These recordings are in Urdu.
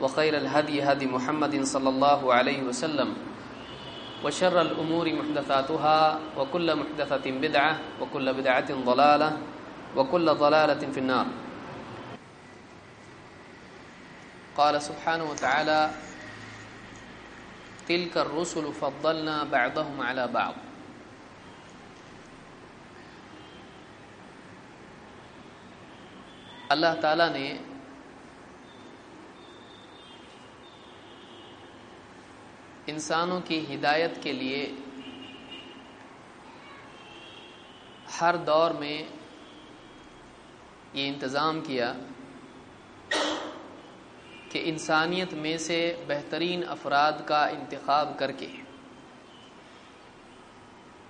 وخير الهدي هدي محمد صلى الله عليه وسلم وشر الأمور محدثاتها وكل محدثة بدعة وكل بدعة ضلالة وكل ضلالة في النار. قال سبحانه وتعالى تلك الرسل فضلنا بعضهم على بعض. اللہ تعالیٰ نے انسانوں کی ہدایت کے لیے ہر دور میں یہ انتظام کیا کہ انسانیت میں سے بہترین افراد کا انتخاب کر کے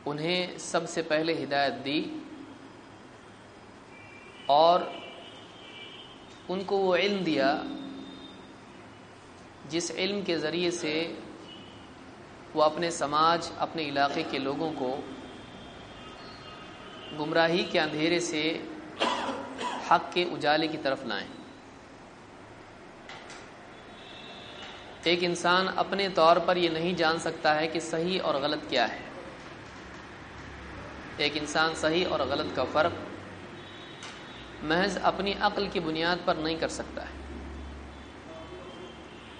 انہیں سب سے پہلے ہدایت دی اور ان کو وہ علم دیا جس علم کے ذریعے سے وہ اپنے سماج، اپنے علاقے کے لوگوں کو گمراہی کے اندھیرے سے حق کے اجالے کی طرف لائیں۔ ایک انسان اپنے طور پر یہ نہیں جان سکتا ہے کہ صحیح اور غلط کیا ہے۔ ایک انسان صحیح اور غلط کا فرق محض اپنی عقل کی بنیاد پر نہیں کر سکتا ہے۔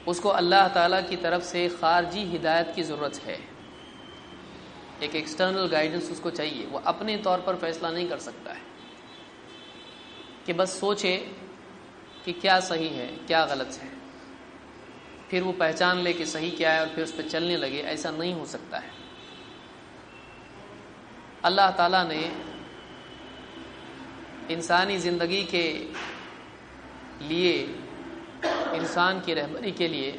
اس کو اللہ تعالیٰ کی طرف سے خارجی ہدایت کی ضرورت ہے۔ ایک ایکسٹرنل گائیڈنس اس کو چاہیے۔ وہ اپنے طور پر فیصلہ نہیں کر سکتا ہے۔ کہ بس سوچے کہ کیا صحیح ہے، کیا غلط ہے۔ پھر وہ پہچان لے کہ صحیح کیا ہے اور پھر اس پہ چلنے لگے۔ ایسا نہیں ہو سکتا ہے۔ اللہ تعالیٰ نے انسانی زندگی کے لیے انسان کی رہبری کے لیے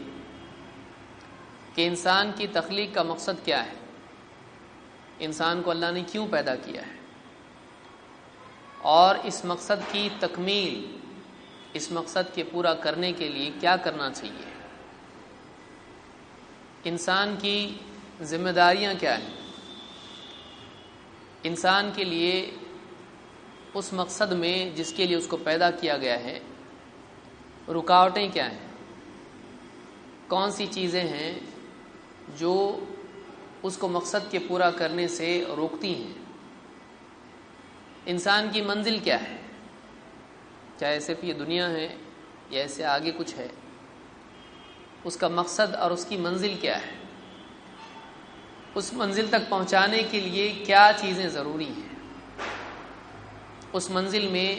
کہ انسان کی تخلیق کا مقصد کیا ہے؟ انسان کو اللہ نے کیوں پیدا کیا ہے؟ اور اس مقصد کی تکمیل، اس مقصد کے پورا کرنے کے لیے کیا کرنا چاہیے؟ انسان کی ذمہ داریاں کیا ہیں؟ انسان کے لیے اس مقصد میں جس کے لیے اس کو پیدا کیا گیا ہے رکاوٹیں کیا ہیں؟ کون سی چیزیں ہیں جو اس کو مقصد کے پورا کرنے سے روکتی ہیں؟ انسان کی منزل کیا ہے؟ چاہے صرف یہ دنیا ہے یا ایسے آگے کچھ ہے، اس کا مقصد اور اس کی منزل کیا ہے؟ اس منزل تک پہنچانے کے لیے کیا چیزیں ضروری ہیں؟ اس منزل میں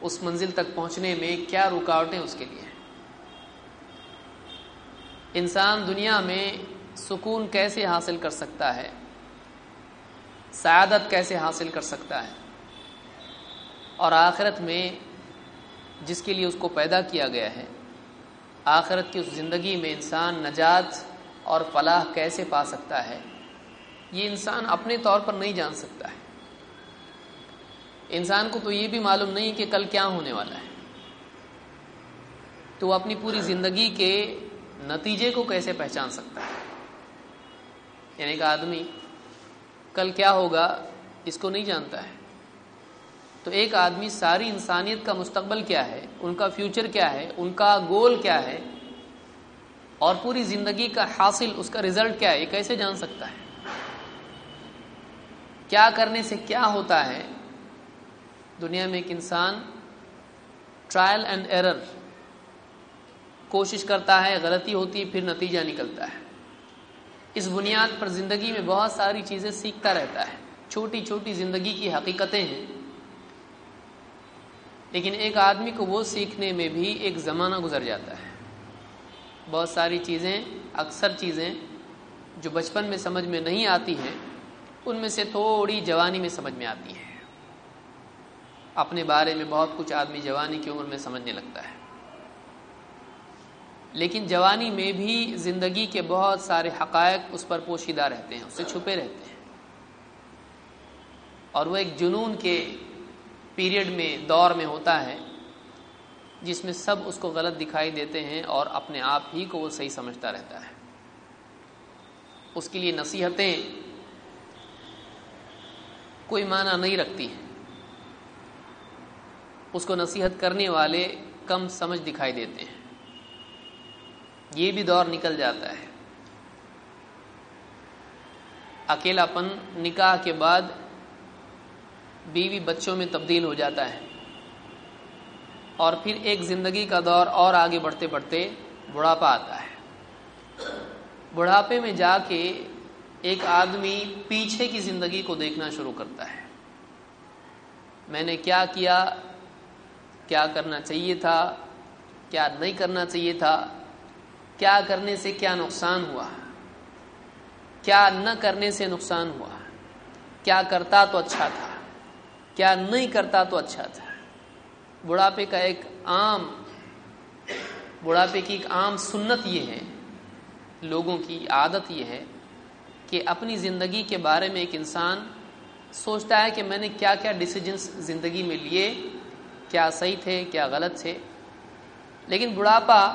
اس منزل تک پہنچنے میں کیا رکاوٹیں اس کے لیے انسان دنیا میں سکون کیسے حاصل کر سکتا ہے؟ سعادت کیسے حاصل کر سکتا ہے؟ اور آخرت میں جس کے لیے اس کو پیدا کیا گیا ہے، آخرت کی اس زندگی میں انسان نجات اور فلاح کیسے پا سکتا ہے؟ یہ انسان اپنے طور پر نہیں جان سکتا ہے۔ انسان کو تو یہ بھی معلوم نہیں کہ کل کیا ہونے والا ہے۔ تو وہ اپنی پوری زندگی کے نتیجے کو کیسے پہچان سکتا ہے؟ یعنی کہ آدمی کل کیا ہوگا اس کو نہیں جانتا ہے۔ تو ایک آدمی ساری انسانیت کا مستقبل کیا ہے؟ ان کا فیوچر کیا ہے؟ ان کا گول کیا ہے؟ اور پوری زندگی کا حاصل، اس کا رزلٹ کیا ہے؟ یہ کیسے جان سکتا ہے؟ کیا کرنے سے کیا ہوتا ہے؟ دنیا میں ایک انسان ٹرائل اینڈ ایرر کوشش کرتا ہے، غلطی ہوتی ہے پھر نتیجہ نکلتا ہے۔ اس بنیاد پر زندگی میں بہت ساری چیزیں سیکھتا رہتا ہے۔ چھوٹی چھوٹی زندگی کی حقیقتیں ہیں۔ لیکن ایک آدمی کو وہ سیکھنے میں بھی ایک زمانہ گزر جاتا ہے۔ بہت ساری چیزیں، اکثر چیزیں جو بچپن میں سمجھ میں نہیں آتی ہیں، ان میں سے تھوڑی جوانی میں سمجھ میں آتی ہیں۔ اپنے بارے میں بہت کچھ آدمی جوانی کی عمر میں سمجھنے لگتا ہے۔ لیکن جوانی میں بھی زندگی کے بہت سارے حقائق اس پر پوشیدہ رہتے ہیں، اس سے چھپے رہتے ہیں۔ اور وہ ایک جنون کے پیریڈ میں، دور میں ہوتا ہے، جس میں سب اس کو غلط دکھائی دیتے ہیں اور اپنے آپ ہی کو وہ صحیح سمجھتا رہتا ہے۔ اس کے لیے نصیحتیں کوئی معنی نہیں رکھتی ہیں۔ اس کو نصیحت کرنے والے کم سمجھ دکھائی دیتے ہیں۔ یہ بھی دور نکل جاتا ہے۔ اکیلا پن نکاح کے بعد بیوی بچوں میں تبدیل ہو جاتا ہے۔ اور پھر ایک زندگی کا دور اور آگے بڑھتے بڑھتے بڑھاپا آتا ہے۔ بڑھاپے میں جا کے ایک آدمی پیچھے کی زندگی کو دیکھنا شروع کرتا ہے۔ میں نے کیا کیا؟ کیا کرنا چاہیے تھا، کیا نہیں کرنا چاہیے تھا، کیا کرنے سے کیا نقصان ہوا؟ کیا نہ کرنے سے نقصان ہوا؟ کیا کرتا تو اچھا تھا، کیا نہیں کرتا تو اچھا تھا؟ بڑھاپے کا ایک عام، بڑھاپے کی ایک عام سنت یہ ہے، لوگوں کی عادت یہ ہے کہ اپنی زندگی کے بارے میں ایک انسان سوچتا ہے کہ میں نے کیا کیا ڈسیجنس زندگی میں لیے کیا صحیح تھے، کیا غلط تھے۔ لیکن بڑھاپا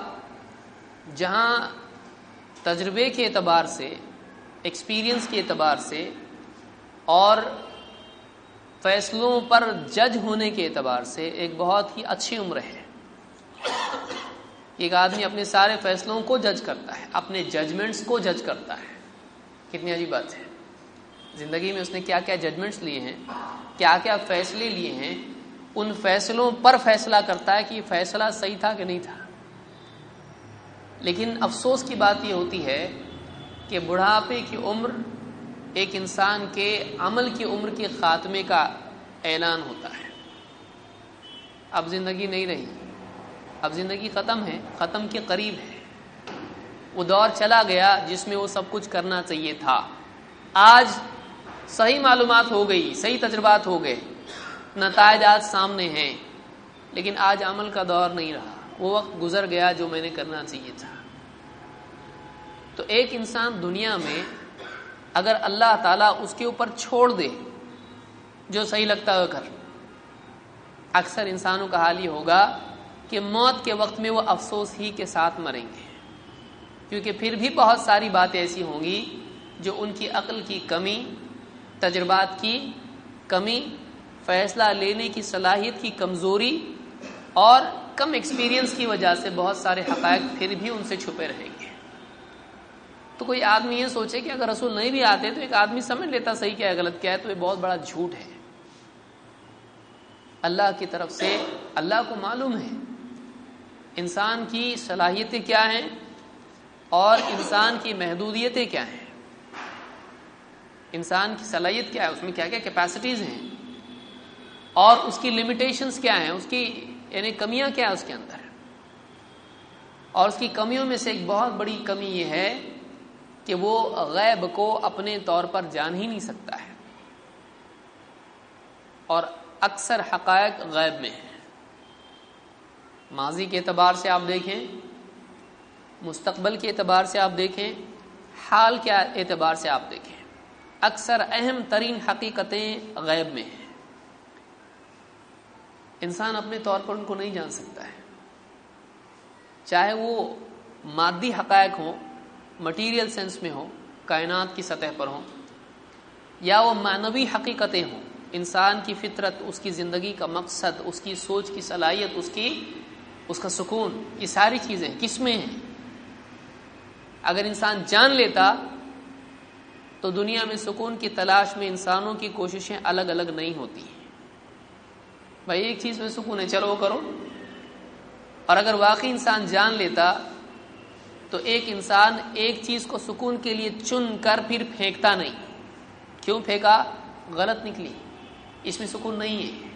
جہاں تجربے کے اعتبار سے ایکسپیرینس کے اعتبار سے اور فیصلوں پر جج ہونے کے اعتبار سے ایک بہت ہی اچھی عمر ہے۔ ایک آدمی اپنے سارے فیصلوں کو جج کرتا ہے، اپنے ججمنٹس کو جج کرتا ہے۔ کتنی عجیب بات ہے۔ زندگی میں اس نے کیا کیا ججمنٹس لیے ہیں، کیا کیا فیصلے لیے ہیں ان فیصلوں پر فیصلہ کرتا ہے کہ یہ فیصلہ صحیح تھا کہ نہیں تھا۔ لیکن افسوس کی بات یہ ہوتی ہے کہ بڑھاپے کی عمر ایک انسان کے عمل کی عمر کے خاتمے کا اعلان ہوتا ہے۔ اب زندگی نہیں رہی۔ اب زندگی ختم ہے، ختم کے قریب ہے۔ وہ دور چلا گیا جس میں وہ سب کچھ کرنا چاہیے تھا۔ آج صحیح معلومات ہو گئی، صحیح تجربات ہو گئے۔ نتائج آج سامنے ہیں، لیکن آج عمل کا دور نہیں رہا۔ وہ وقت گزر گیا جو میں نے کرنا چاہیے تھا۔ تو ایک انسان دنیا میں اگر اللہ تعالیٰ اس کے اوپر چھوڑ دے، جو صحیح لگتا ہے کر۔ اکثر انسانوں کا حال یہ ہوگا کہ موت کے وقت میں وہ افسوس ہی کے ساتھ مریں گے۔ کیونکہ پھر بھی بہت ساری باتیں ایسی ہوں گی جو ان کی عقل کی کمی، تجربات کی کمی فیصلہ لینے کی صلاحیت کی کمزوری اور کم ایکسپیرینس کی وجہ سے بہت سارے حقائق پھر بھی ان سے چھپے رہیں گے۔ تو کوئی آدمی یہ سوچے کہ اگر رسول نہیں بھی آتے تو ایک آدمی سمجھ لیتا صحیح کیا ہے، غلط کیا ہے، تو یہ بہت بڑا جھوٹ ہے۔ اللہ کی طرف سے اللہ کو معلوم ہے انسان کی صلاحیتیں کیا ہیں اور انسان کی محدودیتیں کیا ہیں۔ انسان کی صلاحیت کیا ہے، اس میں کیا کیا کیپیسٹیز ہیں؟ اور اس کی لمیٹیشنز کیا ہیں؟ اس کی یعنی کمیاں کیا ہیں اس کے اندر؟ اور اس کی کمیوں میں سے ایک بہت بڑی کمی یہ ہے کہ وہ غیب کو اپنے طور پر جان ہی نہیں سکتا ہے۔ اور اکثر حقائق غیب میں ہیں۔ ماضی کے اعتبار سے آپ دیکھیں، مستقبل کے اعتبار سے آپ دیکھیں، حال کے اعتبار سے آپ دیکھیں۔ اکثر اہم ترین حقیقتیں غیب میں ہیں۔ انسان اپنے طور پر ان کو نہیں جان سکتا ہے۔ چاہے وہ مادی حقائق ہوں مٹیریل سینس میں ہو کائنات کی سطح پر ہوں، یا وہ معنوی حقیقتیں ہوں، انسان کی فطرت، اس کی زندگی کا مقصد، اس کی سوچ، کی صلاحیت، اس کی، اس کا سکون، یہ ساری چیزیں کس میں ہیں؟ اگر انسان جان لیتا تو دنیا میں سکون کی تلاش میں انسانوں کی کوششیں الگ الگ نہیں ہوتی۔ ہیں بھائی ایک چیز میں سکون ہے، چلو وہ کرو۔ اور اگر واقعی انسان جان لیتا تو ایک انسان ایک چیز کو سکون کے لیے چن کر پھر پھینکتا نہیں۔ کیوں پھینکا؟ غلط نکلی۔ اس میں سکون نہیں ہے۔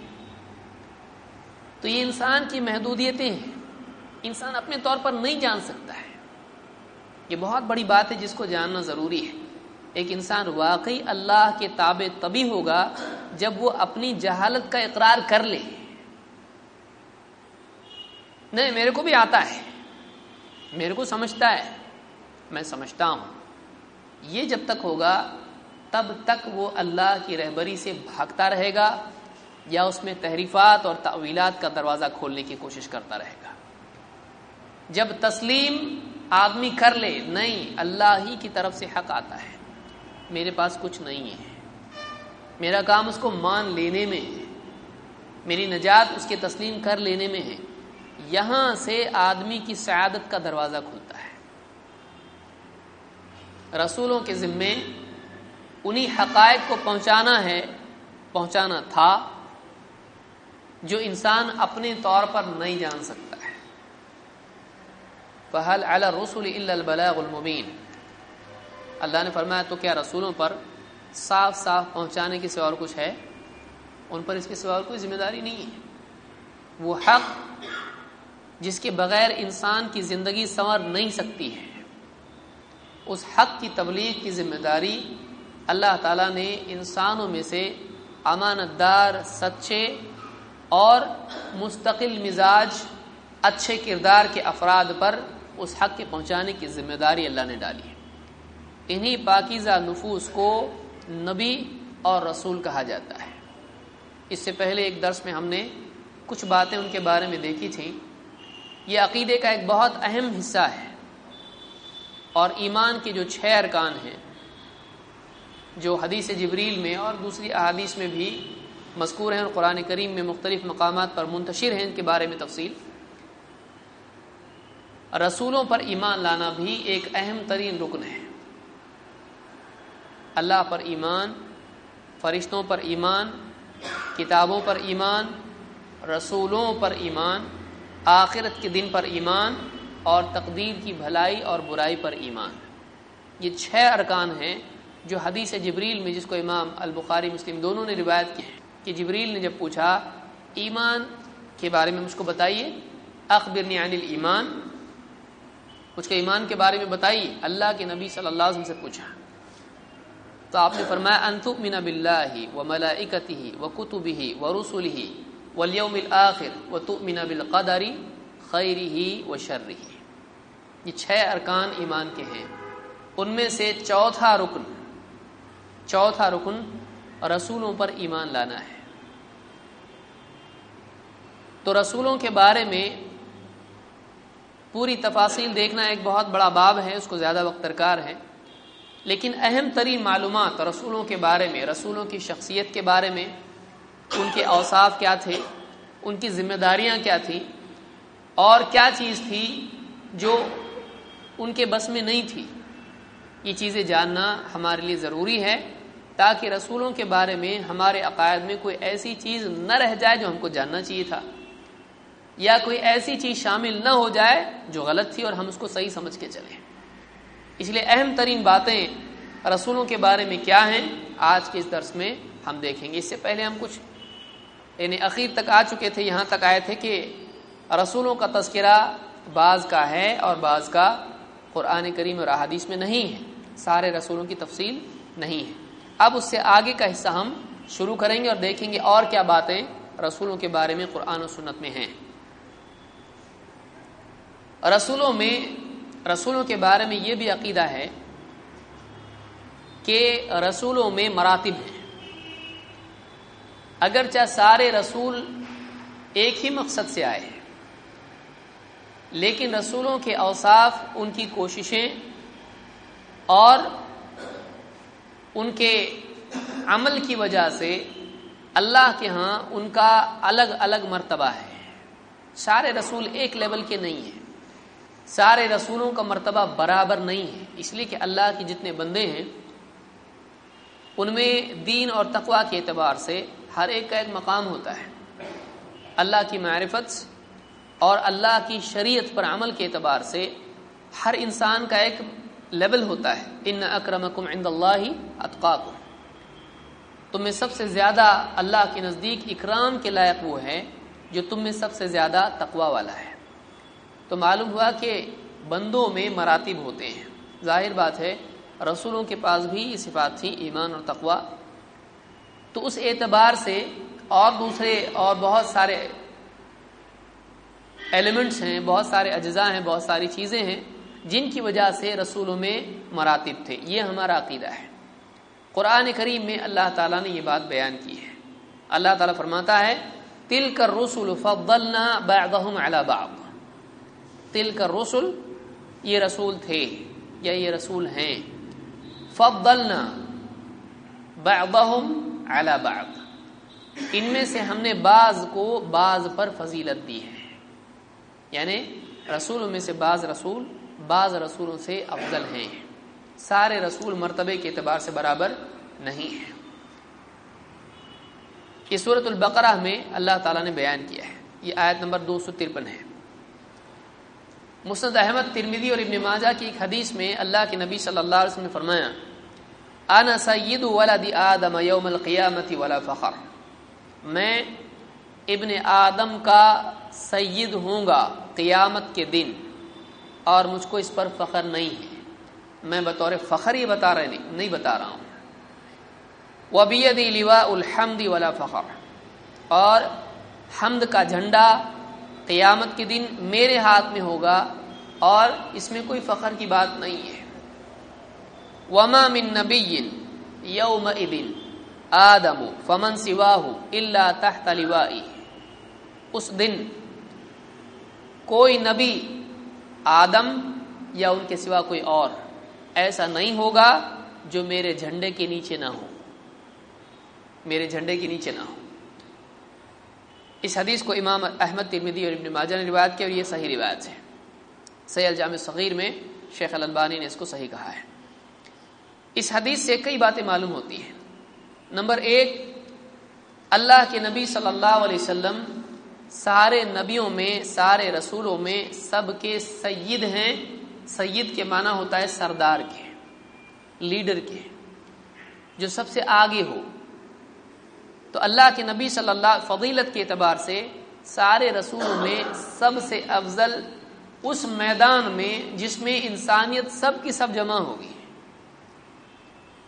تو یہ انسان کی محدودیتیں ہیں۔ انسان اپنے طور پر نہیں جان سکتا ہے۔ یہ بہت بڑی بات ہے جس کو جاننا ضروری ہے۔ ایک انسان واقعی اللہ کے تابع تبھی ہوگا جب وہ اپنی جہالت کا اقرار کر لے۔ نہیں، میرے کو بھی آتا ہے۔ میرے کو سمجھتا ہے۔ میں سمجھتا ہوں۔ یہ جب تک ہوگا، تب تک وہ اللہ کی رہبری سے بھاگتا رہے گا یا اس میں تحریفات اور تعویلات کا دروازہ کھولنے کی کوشش کرتا رہے گا۔ جب تسلیم آدمی کر لے، نہیں، اللہ ہی کی طرف سے حق آتا ہے۔ میرے پاس کچھ نہیں ہے۔ میرا کام اس کو مان لینے میں ہے۔ میری نجات اس کے تسلیم کر لینے میں ہے۔ یہاں سے آدمی کی سعادت کا دروازہ کھلتا ہے۔ رسولوں کے ذمے انہی حقائق کو پہنچانا ہے، پہنچانا تھا جو انسان اپنے طور پر نہیں جان سکتا ہے۔ فہل رسول البلاغ المبین اللہ نے فرمایا، تو کیا رسولوں پر صاف صاف پہنچانے کے سوا اور کچھ ہے؟ ان پر اس کے سوا اور کوئی ذمہ داری نہیں ہے۔ وہ حق جس کے بغیر انسان کی زندگی سنور نہیں سکتی ہے۔ اس حق کی تبلیغ کی ذمہ داری اللہ تعالیٰ نے انسانوں میں سے امانت دار سچے اور مستقل مزاج، اچھے کردار کے افراد پر اس حق کے پہنچانے کی ذمہ داری اللہ نے ڈالی ہے۔ انہی پاکیزہ نفوس کو نبی اور رسول کہا جاتا ہے۔ اس سے پہلے ایک درس میں ہم نے کچھ باتیں ان کے بارے میں دیکھی تھیں۔ یہ عقیدے کا ایک بہت اہم حصہ ہے۔ اور ایمان کے جو چھ ارکان ہیں، جو حدیث جبریل میں اور دوسری احادیث میں بھی مذکور ہیں اور قرآن کریم میں مختلف مقامات پر منتشر ہیں، ان کے بارے میں تفصیل۔ رسولوں پر ایمان لانا بھی ایک اہم ترین رکن ہے۔ اللہ پر ایمان، فرشتوں پر ایمان، کتابوں پر ایمان، رسولوں پر ایمان، آخرت کے دن پر ایمان اور تقدیر کی بھلائی اور برائی پر ایمان۔ یہ چھ ارکان ہیں جو حدیث جبریل میں، جس کو امام البخاری مسلم دونوں نے روایت کی کہ جبریل نے جب پوچھا، ایمان کے بارے میں مجھ کو بتائیے؟ اخبرنی عن الایمان۔ مجھ کو ایمان کے بارے میں بتائیے۔ اللہ کے نبی صلی اللہ علیہ وسلم سے پوچھا۔ تو آپ نے فرمایا انتو من باللہ و ملائکتہ و کتبہ و رسولہ والیوم الاخر و تؤمن بالقدر خیرہ و شرہ. یہ چھ ارکان ایمان کے ہیں۔ ان میں سے چوتھا رکن چوتھا رکن رسولوں پر ایمان لانا ہے۔ تو رسولوں کے بارے میں پوری تفاصیل دیکھنا ایک بہت بڑا باب ہے، اس کو زیادہ وقت درکار ہے۔ لیکن اہم ترین معلومات رسولوں کے بارے میں، رسولوں کی شخصیت کے بارے میں، ان کے اوصاف کیا تھے، ان کی ذمہ داریاں کیا تھیں، اور کیا چیز تھی جو ان کے بس میں نہیں تھی؟ یہ چیزیں جاننا ہمارے لیے ضروری ہے تاکہ رسولوں کے بارے میں ہمارے عقائد میں کوئی ایسی چیز نہ رہ جائے جو ہم کو جاننا چاہیے تھا، یا کوئی ایسی چیز شامل نہ ہو جائے جو غلط تھی اور ہم اس کو صحیح سمجھ کے چلیں اس لیے اہم ترین باتیں رسولوں کے بارے میں کیا ہیں؟ آج کے اس درس میں ہم دیکھیں گے۔ اس سے پہلے ہم کچھ یعنی اخیر تک آ چکے تھے، یہاں تک آئے تھے کہ رسولوں کا تذکرہ بعض کا ہے اور بعض کا قرآن کریم اور احادیث میں نہیں ہے۔ سارے رسولوں کی تفصیل نہیں ہے۔ اب اس سے آگے کا حصہ ہم شروع کریں گے اور دیکھیں گے اور کیا باتیں رسولوں کے بارے میں قرآن و سنت میں ہیں۔ رسولوں میں رسولوں کے بارے میں یہ بھی عقیدہ ہے کہ رسولوں میں مراتب ہیں۔ اگرچہ سارے رسول ایک ہی مقصد سے آئے ہیں، لیکن رسولوں کے اوصاف، ان کی کوششیں اور ان کے عمل کی وجہ سے اللہ کے ہاں ان کا الگ الگ مرتبہ ہے۔ سارے رسول ایک لیول کے نہیں ہیں۔ سارے رسولوں کا مرتبہ برابر نہیں ہے۔ اس لیے کہ اللہ کے جتنے بندے ہیں، ان میں دین اور تقوا کے اعتبار سے ہر ایک کا ایک مقام ہوتا ہے۔ اللہ کی معرفت اور اللہ کی شریعت پر عمل کے اعتبار سے ہر انسان کا ایک لیول ہوتا ہے۔ ان اکرمکم عند اللہ اتقاکم۔ تم میں سب سے زیادہ اللہ کے نزدیک اکرام کے لائق وہ ہے جو تم میں سب سے زیادہ تقوا والا ہے۔ تو معلوم ہوا کہ بندوں میں مراتب ہوتے ہیں۔ ظاہر بات ہے، رسولوں کے پاس بھی یہ صفات تھی ایمان اور تقوا تو اس اعتبار سے اور دوسرے اور بہت سارے ایلیمنٹس ہیں، بہت سارے اجزاء ہیں، بہت ساری چیزیں ہیں، جن کی وجہ سے رسولوں میں مراتب تھے۔ یہ ہمارا عقیدہ ہے۔ قرآن کریم میں اللہ تعالیٰ نے یہ بات بیان کی ہے۔ اللہ تعالیٰ فرماتا ہے تل کر رسول فضلنا بعضهم على بعض۔ تل کر رسول یہ رسول تھے یا یہ رسول ہیں۔ فضلنا بعضهم على بعض۔ ان میں سے ہم نے بعض کو بعض پر فضیلت دی ہے۔ یعنی رسولوں میں سے بعض رسول، بعض رسولوں سے افضل ہیں۔ سارے رسول مرتبے کے اعتبار سے برابر نہیں ہیں۔ یہ صورت البقرہ میں اللہ تعالیٰ نے بیان کیا ہے۔ یہ آیت نمبر دو سو ترپن ہے۔ مسند احمد ترمیدی اور ابن ماجہ کی ایک حدیث میں اللہ کے نبی صلی اللہ علیہ وسلم نے فرمایا، انا سید ولد آدم یوم القیامت ولا فخر. میں ابن آدم کا سید ہوں گا قیامت کے دن اور مجھ کو اس پر فخر نہیں ہے۔ میں بطور فخر ہی بتا رہے نہیں نہیں بتا رہا ہوں۔ وبیدی لوا الحمد ولا فخر۔ اور حمد کا جھنڈا قیامت کے دن میرے ہاتھ میں ہوگا اور اس میں کوئی فخر کی بات نہیں ہے۔ وما من نبی یوم آدم فمن سواہ اللہ تحت لوائی اس دن کوئی نبی آدم یا ان کے سوا کوئی اور ایسا نہیں ہوگا جو میرے جھنڈے کے نیچے نہ ہو۔ میرے جھنڈے کے نیچے نہ ہو۔ اس حدیث کو امام احمد ترمیدی اور ابن ماجہ نے روایت کیا اور یہ صحیح روایت ہے۔ سید الجام صغیر میں شیخ البانی نے اس کو صحیح کہا ہے۔ اس حدیث سے کئی باتیں معلوم ہوتی ہیں۔ نمبر ایک، اللہ کے نبی صلی اللہ علیہ وسلم سارے نبیوں میں، سارے رسولوں میں سب کے سید ہیں۔ سید کے معنی ہوتا ہے سردار کے، لیڈر کے، جو سب سے آگے ہو۔ تو اللہ کے نبی صلی اللہ فضیلت کے اعتبار سے سارے رسولوں میں سب سے افضل اس میدان میں جس میں انسانیت سب کی سب جمع ہوگی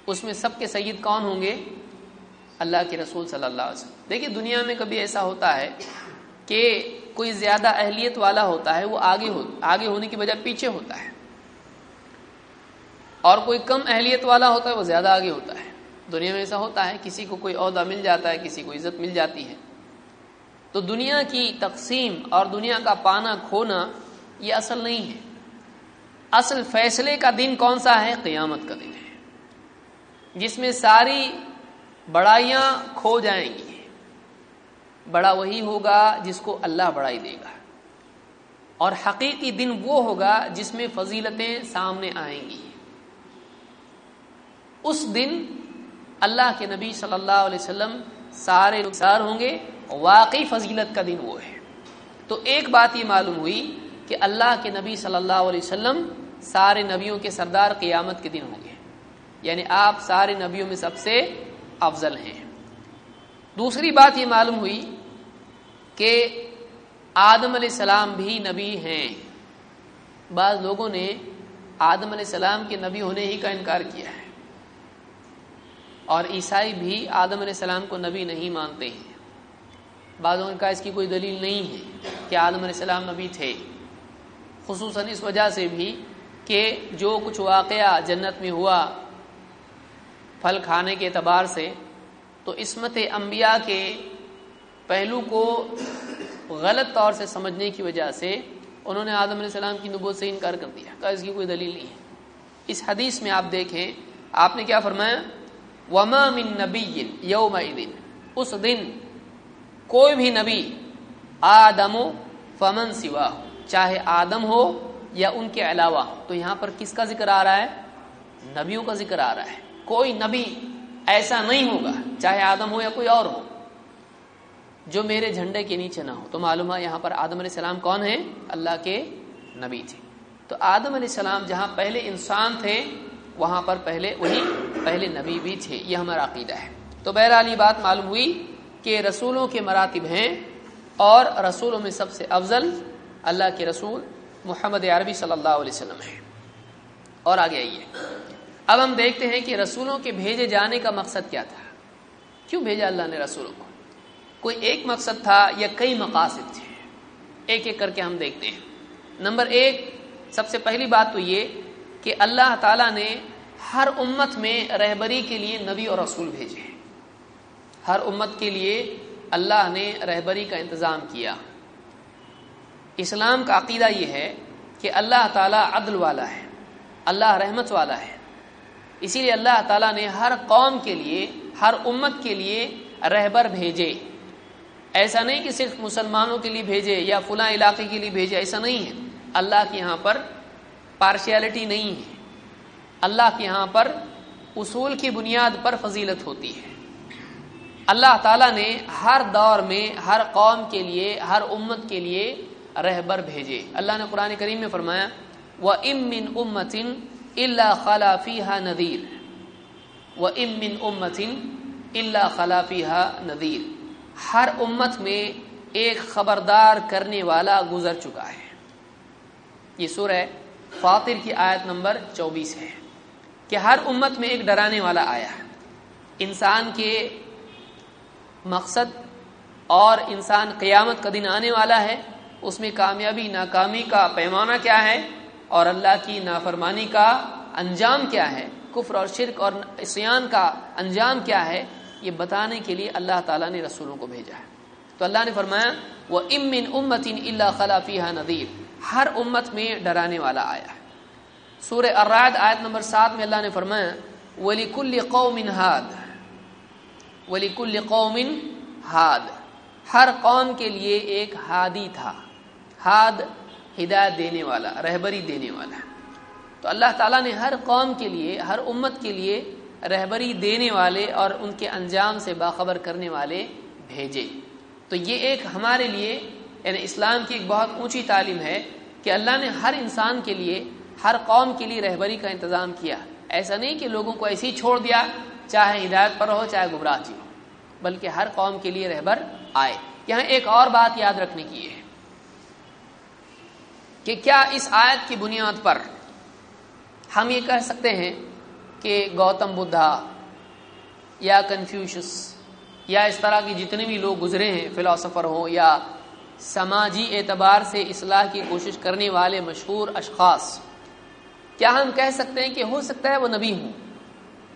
اس میں سب کے سید کون ہوں گے؟ اللہ کے رسول صلی اللہ علیہ وسلم۔ دیکھیے، دنیا میں کبھی ایسا ہوتا ہے کہ کوئی زیادہ اہلیت والا ہوتا ہے، وہ آگے ہو، آگے ہونے کی وجہ پیچھے ہوتا ہے۔ اور کوئی کم اہلیت والا ہوتا ہے، وہ زیادہ آگے ہوتا ہے۔ دنیا میں ایسا ہوتا ہے، کسی کو کوئی عہدہ مل جاتا ہے، کسی کو عزت مل جاتی ہے۔ تو دنیا کی تقسیم اور دنیا کا پانا کھونا یہ اصل نہیں ہے۔ اصل فیصلے کا دن کون سا ہے؟ قیامت کا دن ہے۔ جس میں ساری بڑائیاں کھو جائیں گی۔ بڑا وہی ہوگا جس کو اللہ بڑائی دے گا۔ اور حقیقی دن وہ ہوگا جس میں فضیلتیں سامنے آئیں گی۔ اس دن اللہ کے نبی صلی اللہ علیہ وسلم سارے نقصان ہوں گے واقعی فضیلت کا دن وہ ہے۔ تو ایک بات یہ معلوم ہوئی کہ اللہ کے نبی صلی اللہ علیہ وسلم سارے نبیوں کے سردار قیامت کے دن ہوں گے۔ یعنی آپ سارے نبیوں میں سب سے افضل ہیں۔ دوسری بات یہ معلوم ہوئی کہ آدم علیہ السلام بھی نبی ہیں۔ بعض لوگوں نے آدم علیہ السلام کے نبی ہونے ہی کا انکار کیا ہے۔ اور عیسائی بھی آدم علیہ السلام کو نبی نہیں مانتے ہیں۔ بعضوں کا اس کی کوئی دلیل نہیں ہے کہ آدم علیہ السلام نبی تھے۔ خصوصاً اس وجہ سے بھی کہ جو کچھ واقعہ جنت میں ہوا پھل کھانے کے اعتبار سے، تو عصمت انبیاء کے پہلو کو غلط طور سے سمجھنے کی وجہ سے انہوں نے آدم علیہ السلام کی نبوت سے انکار کر دیا۔ کہ اس کی کوئی دلیل نہیں ہے۔ اس حدیث میں آپ دیکھیں، آپ نے کیا فرمایا؟ وما من نبی یوم اس دن کوئی بھی نبی آدم و فمن سوا چاہے آدم ہو یا ان کے علاوہ۔ تو یہاں پر کس کا ذکر آ رہا ہے؟ نبیوں کا ذکر آ رہا ہے۔ کوئی نبی ایسا نہیں ہوگا، چاہے آدم ہو یا کوئی اور ہو، جو میرے جھنڈے کے نیچے نہ ہو۔ تو معلوم ہے یہاں پر آدم علیہ السلام کون ہے اللہ کے نبی تھے۔ تو آدم علیہ السلام جہاں پہلے انسان تھے وہاں پر پہلے وہی پہلے نبی بھی تھے، یہ ہمارا عقیدہ ہے۔ تو بہرحال یہ بات معلوم ہوئی کہ رسولوں کے مراتب ہیں اور رسولوں میں سب سے افضل اللہ کے رسول محمد عربی صلی اللہ علیہ وسلم ہے اور آگے آئیے۔ اب ہم دیکھتے ہیں کہ رسولوں کے بھیجے جانے کا مقصد کیا تھا۔ کیوں بھیجا اللہ نے رسولوں کو؟ کوئی ایک مقصد تھا یا کئی مقاصد تھے؟ ایک ایک کر کے ہم دیکھتے ہیں۔ نمبر ایک، سب سے پہلی بات تو یہ کہ اللہ تعالی نے ہر امت میں رہبری کے لیے نبی اور رسول بھیجے ہر امت کے لیے اللہ نے رہبری کا انتظام کیا۔ اسلام کا عقیدہ یہ ہے کہ اللہ تعالیٰ عدل والا ہے، اللہ رحمت والا ہے۔ اسی لیے اللہ تعالیٰ نے ہر قوم کے لیے، ہر امت کے لیے رہبر بھیجے۔ ایسا نہیں کہ صرف مسلمانوں کے لیے بھیجے یا فلاں علاقے کے لیے بھیجے، ایسا نہیں ہے۔ اللہ کے یہاں پر پارشیلٹی نہیں ہے۔ اللہ کے یہاں پر اصول کی بنیاد پر فضیلت ہوتی ہے۔ اللہ تعالیٰ نے ہر دور میں، ہر قوم کے لیے، ہر امت کے لیے رہبر بھیجے۔ اللہ نے قرآن کریم میں فرمایا وہ امن امتن اللہ خلافی ہا ندیر و امن امتن اللہ خلافی ہا ندیر ہر امت میں ایک خبردار کرنے والا گزر چکا ہے۔ یہ سورہ فاطر کی آیت نمبر چوبیس ہے کہ ہر امت میں ایک ڈرانے والا آیا ہے۔ انسان کے مقصد اور انسان قیامت کا دن آنے والا ہے۔ اس میں کامیابی، ناکامی کا پیمانہ کیا ہے اور اللہ کی نافرمانی کا انجام کیا ہے؟ کفر اور شرک اور سیان کا انجام کیا ہے؟ یہ بتانے کے لیے اللہ تعالیٰ نے رسولوں کو بھیجا ہے۔ تو اللہ نے فرمایا وہ امن امتن اللہ خلافی ندیر ہر امت میں ڈرانے والا آیا ہے۔ سور اراد آیت نمبر سات میں اللہ نے فرمایا ولی کل قومن ہاد ولی کل قومن ہاد ہر قوم کے لیے ایک ہادی تھا۔ ہاد ہدایت دینے والا، رہبری دینے والا۔ تو اللہ تعالیٰ نے ہر قوم کے لیے، ہر امت کے لیے رہبری دینے والے اور ان کے انجام سے باخبر کرنے والے بھیجے۔ تو یہ ایک ہمارے لیے یعنی اسلام کی ایک بہت اونچی تعلیم ہے کہ اللہ نے ہر انسان کے لیے، ہر قوم کے لیے رہبری کا انتظام کیا۔ ایسا نہیں کہ لوگوں کو ایسے ہی چھوڑ دیا، چاہے ہدایت پر ہو چاہے گمراہ جی۔ ہو بلکہ ہر قوم کے لیے رہبر آئے۔ یہاں ایک اور بات یاد رکھنے کی ہے کہ کیا اس آیت کی بنیاد پر ہم یہ کہہ سکتے ہیں کہ گوتم بدھا یا کنفیوشس یا اس طرح کی جتنے بھی لوگ گزرے ہیں، فلاسفر ہوں یا سماجی اعتبار سے اصلاح کی کوشش کرنے والے مشہور اشخاص۔ کیا ہم کہہ سکتے ہیں کہ ہو سکتا ہے وہ نبی ہوں؟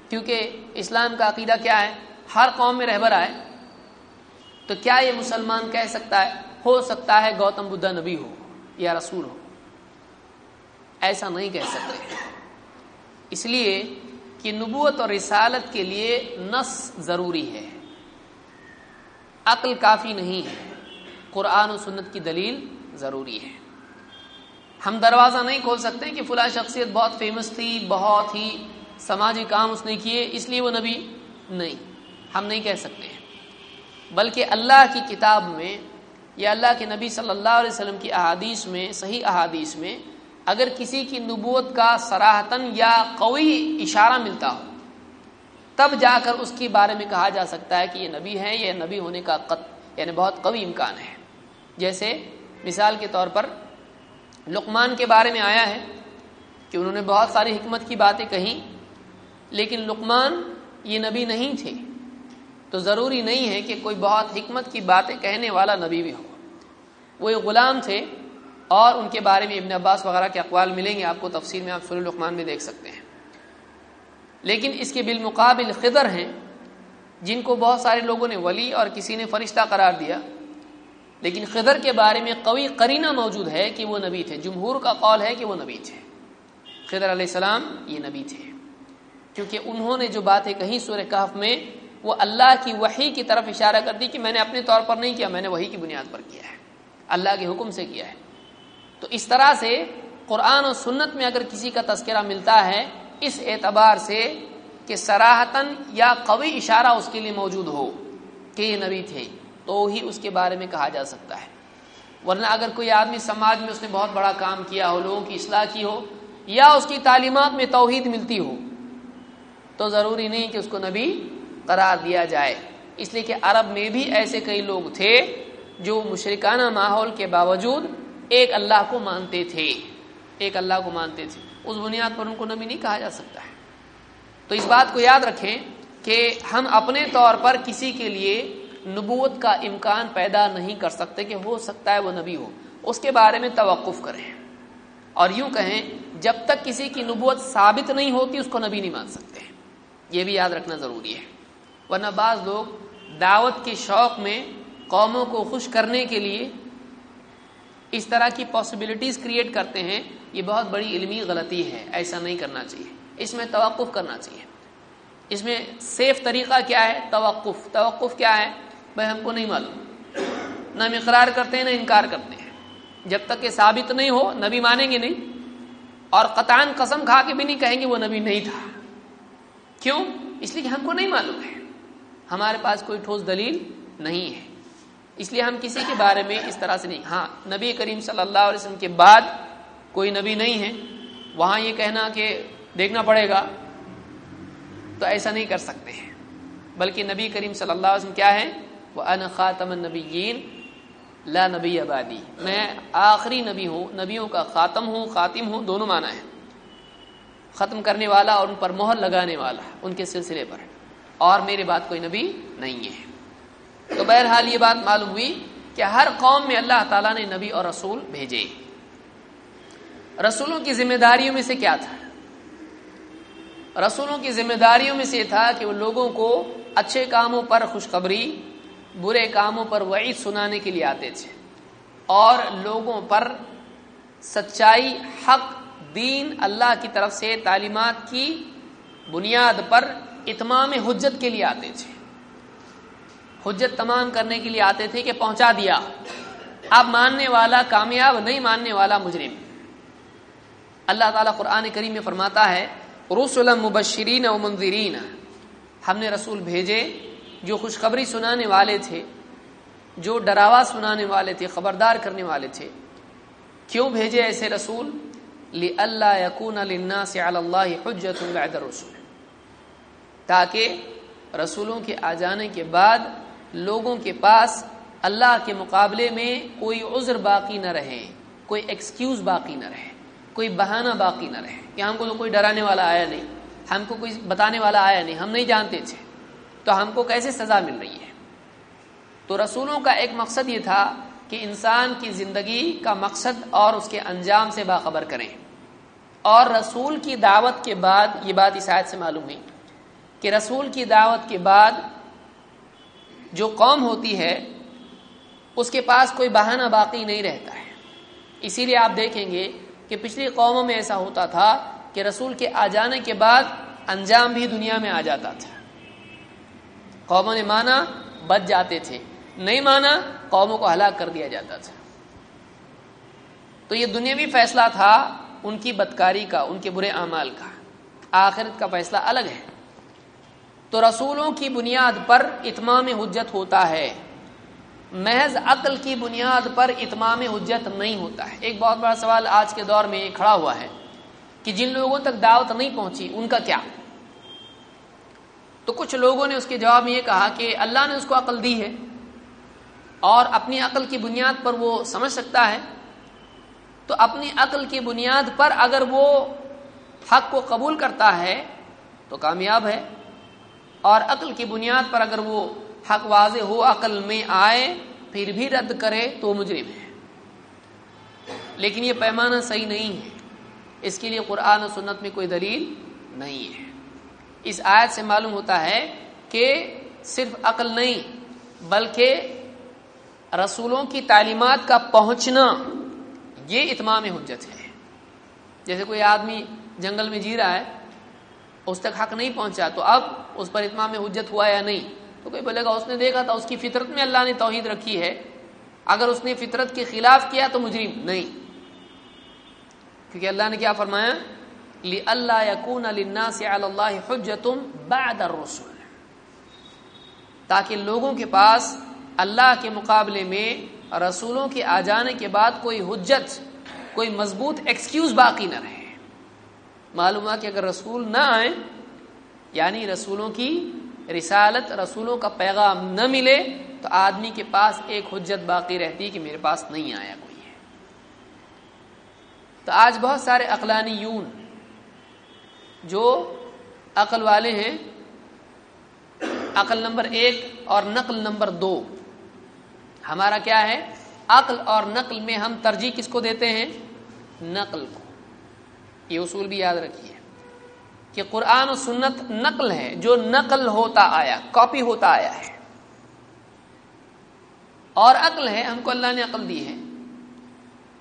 کیونکہ اسلام کا عقیدہ کیا ہے؟ ہر قوم میں رہبر آئے۔ تو کیا یہ مسلمان کہہ سکتا ہے ہو سکتا ہے گوتم بدھا نبی ہو یا رسول ہو؟ ایسا نہیں کہہ سکتے۔ اس لیے کہ نبوت اور رسالت کے لیے نس ضروری ہے۔ عقل کافی نہیں ہے۔ قرآن و سنت کی دلیل ضروری ہے۔ ہم دروازہ نہیں کھول سکتے کہ فلاں شخصیت بہت فیمس تھی، بہت ہی سماجی کام اس نے کیے، اس لیے وہ نبی نہیں۔ ہم نہیں کہہ سکتے۔ بلکہ اللہ کی کتاب میں یا اللہ کے نبی صلی اللہ علیہ وسلم کی احادیث میں، صحیح احادیث میں اگر کسی کی نبوت کا سراہتن یا قوی اشارہ ملتا ہو، تب جا کر اس کے بارے میں کہا جا سکتا ہے کہ یہ نبی ہے یہ نبی ہونے کا قط یعنی بہت قوی امکان ہے۔ جیسے مثال کے طور پر لقمان کے بارے میں آیا ہے کہ انہوں نے بہت ساری حکمت کی باتیں کہیں، لیکن لقمان یہ نبی نہیں تھے۔ تو ضروری نہیں ہے کہ کوئی بہت حکمت کی باتیں کہنے والا نبی بھی ہو۔ وہ ایک غلام تھے اور ان کے بارے میں ابن عباس وغیرہ کے اقوال ملیں گے، آپ کو تفصیل میں آپ سر القمان میں دیکھ سکتے ہیں۔ لیکن اس کے بالمقابل خضر ہیں، جن کو بہت سارے لوگوں نے ولی اور کسی نے فرشتہ قرار دیا۔ لیکن خضر کے بارے میں قوی قرینہ موجود ہے کہ وہ نبی تھے۔ جمہور کا قول ہے کہ وہ نبی تھے۔ خضر علیہ السلام یہ نبی تھے۔ کیونکہ انہوں نے جو باتیں کہیں سورہ کہف میں، وہ اللہ کی وحی کی طرف اشارہ کر دی کہ میں نے اپنے طور پر نہیں کیا، میں نے وہی کی بنیاد پر کیا ہے۔ اللہ کے حکم سے کیا ہے۔ تو اس طرح سے قرآن و سنت میں اگر کسی کا تذکرہ ملتا ہے، اس اعتبار سے کہ سراہتن یا قوی اشارہ اس کے لیے موجود ہو کہ یہ نبی تھے۔ تو ہی اس کے بارے میں کہا جا سکتا ہے۔ ورنہ اگر کوئی آدمی سماج میں اس نے بہت بڑا کام کیا ہو، لوگوں کی اصلاح کی ہو، یا اس کی تعلیمات میں توحید ملتی ہو، تو ضروری نہیں کہ اس کو نبی قرار دیا جائے۔ اس لیے کہ عرب میں بھی ایسے کئی لوگ تھے جو مشرکانہ ماحول کے باوجود ایک اللہ کو مانتے تھے۔ ایک اللہ کو مانتے تھے۔ اس بنیاد پر ان کو نبی نہیں کہا جا سکتا ہے۔ تو اس بات کو یاد رکھیں کہ ہم اپنے طور پر کسی کے لیے نبوت کا امکان پیدا نہیں کر سکتے کہ ہو سکتا ہے وہ نبی ہو۔ اس کے بارے میں توقف کریں۔ اور یوں کہیں، جب تک کسی کی نبوت ثابت نہیں ہوتی، اس کو نبی نہیں مان سکتے۔ یہ بھی یاد رکھنا ضروری ہے۔ ورنہ بعض لوگ دعوت کے شوق میں قوموں کو خوش کرنے کے لیے اس طرح کی پاسبلٹیز کریٹ کرتے ہیں۔ یہ بہت بڑی علمی غلطی ہے۔ ایسا نہیں کرنا چاہیے۔ اس میں توقف کرنا چاہیے۔ اس میں سیف طریقہ کیا ہے؟ توقف۔ توقف کیا ہے؟ بھائی، ہم کو نہیں معلوم۔ نہ ہم اقرار کرتے ہیں، نہ انکار کرتے ہیں۔ جب تک کہ ثابت نہیں ہو، نبی مانیں گے نہیں۔ اور قطان قسم کھا کے بھی نہیں کہیں گے، وہ نبی نہیں تھا۔ کیوں؟ اس لیے کہ ہم کو نہیں معلوم ہے۔ ہمارے پاس کوئی ٹھوس دلیل نہیں ہے۔ اس لیے ہم کسی کے بارے میں اس طرح سے نہیں۔ ہاں نبی کریم صلی اللہ علیہ وسلم کے بعد کوئی نبی نہیں ہے۔ وہاں یہ کہنا کہ دیکھنا پڑے گا۔ تو ایسا نہیں کر سکتے۔ ہیں بلکہ نبی کریم صلی اللہ علیہ وسلم کیا ہے وہ ان خاتم النبیین، لا نبی آبادی میں آخری نبی ہوں، نبیوں کا خاتم ہوں خاتم ہوں، دونوں معنی ہے ختم کرنے والا اور ان پر مہر لگانے والا ان کے سلسلے پر اور میرے بات کوئی نبی نہیں ہے۔ تو بہرحال یہ بات معلوم ہوئی کہ ہر قوم میں اللہ تعالیٰ نے نبی اور رسول بھیجے۔ رسولوں کی ذمہ داریوں میں سے کیا تھا؟ رسولوں کی ذمہ داریوں میں سے یہ تھا کہ وہ لوگوں کو اچھے کاموں پر خوشخبری برے کاموں پر وعید سنانے کے لیے آتے تھے۔ اور لوگوں پر سچائی، حق، دین، اللہ کی طرف سے تعلیمات کی بنیاد پر اتمام حجت کے لیے آتے تھے۔ حجت تمام کرنے کے لیے آتے تھے کہ پہنچا دیا۔ اب ماننے والا کامیاب، نہیں ماننے والا مجرم۔ اللہ تعالیٰ قرآن کریم میں فرماتا ہے رسول مبشرین و منظرین ہم نے رسول بھیجے۔ جو خوشخبری سنانے والے تھے، جو ڈراوا سنانے والے تھے، خبردار کرنے والے تھے، کیوں بھیجے ایسے رسول؟ لی اللہ یقون سے اللہ حجت رسول تاکہ رسولوں کے آ جانے کے بعد لوگوں کے پاس اللہ کے مقابلے میں کوئی عذر باقی نہ رہے، کوئی ایکسکیوز باقی نہ رہے، کوئی بہانہ باقی نہ رہے۔ کہ ہم کو تو کوئی ڈرانے والا آیا نہیں، ہم کو کوئی بتانے والا آیا نہیں، ہم نہیں جانتے تھے۔ تو ہم کو کیسے سزا مل رہی ہے؟ تو رسولوں کا ایک مقصد یہ تھا کہ انسان کی زندگی کا مقصد اور اس کے انجام سے باخبر کریں۔ اور رسول کی دعوت کے بعد یہ بات اس آیت سے معلوم ہوئی کہ رسول کی دعوت کے بعد جو قوم ہوتی ہے، اس کے پاس کوئی بہانہ باقی نہیں رہتا ہے۔ اسی لیے آپ دیکھیں گے کہ پچھلی قوموں میں ایسا ہوتا تھا کہ رسول کے آ جانے کے بعد انجام بھی دنیا میں آ جاتا تھا۔ قوموں نے مانا بچ جاتے تھے۔ نہیں مانا قوموں کو ہلاک کر دیا جاتا تھا۔ تو یہ دنیاوی فیصلہ تھا ان کی بدکاری کا، ان کے برے اعمال کا۔ آخرت کا فیصلہ الگ ہے۔ تو رسولوں کی بنیاد پر اتمام حجت ہوتا ہے۔ محض عقل کی بنیاد پر اتمام حجت نہیں ہوتا ہے۔ ایک بہت بڑا سوال آج کے دور میں کھڑا ہوا ہے کہ جن لوگوں تک دعوت نہیں پہنچی، ان کا کیا؟ تو کچھ لوگوں نے اس کے جواب میں یہ کہا کہ اللہ نے اس کو عقل دی ہے اور اپنی عقل کی بنیاد پر وہ سمجھ سکتا ہے۔ تو اپنی عقل کی بنیاد پر اگر وہ حق کو قبول کرتا ہے تو کامیاب ہے۔ اور عقل کی بنیاد پر اگر وہ حق واضح ہو، عقل میں آئے، پھر بھی رد کرے تو مجرم ہے۔ لیکن یہ پیمانہ صحیح نہیں ہے۔ اس کے لیے قرآن و سنت میں کوئی دلیل نہیں ہے۔ اس آیت سے معلوم ہوتا ہے کہ صرف عقل نہیں، بلکہ رسولوں کی تعلیمات کا پہنچنا یہ اتمام حجت ہے۔ جیسے کوئی آدمی جنگل میں جی رہا ہے، اس تک حق نہیں پہنچا، تو اب اس پر اتمام حجت ہوا یا نہیں؟ تو کوئی بولے گا، اس نے دیکھا تھا، اس کی فطرت میں اللہ نے توحید رکھی ہے۔ اگر اس نے فطرت کے خلاف کیا تو مجرم، نہیں۔ کیونکہ اللہ نے کیا فرمایا؟ اللہ یقون سے اللہ حجتم بعد الرسول تاکہ لوگوں کے پاس اللہ کے مقابلے میں رسولوں کے آ جانے کے بعد کوئی حجت، کوئی مضبوط ایکسکیوز باقی نہ رہے. معلوم کہ اگر رسول نہ آئے یعنی رسولوں کی رسالت، رسولوں کا پیغام نہ ملے، تو آدمی کے پاس ایک حجت باقی رہتی کہ میرے پاس نہیں آیا کوئی ہے. تو آج بہت سارے اقلانی یون جو عقل والے ہیں، عقل نمبر ایک اور نقل نمبر دو۔ ہمارا کیا ہے؟ عقل اور نقل میں ہم ترجیح کس کو دیتے ہیں؟ نقل کو۔ یہ اصول بھی یاد رکھیے کہ قرآن و سنت نقل ہے، جو نقل ہوتا آیا، کاپی ہوتا آیا ہے۔ اور عقل ہے، ہم کو اللہ نے عقل دی ہے۔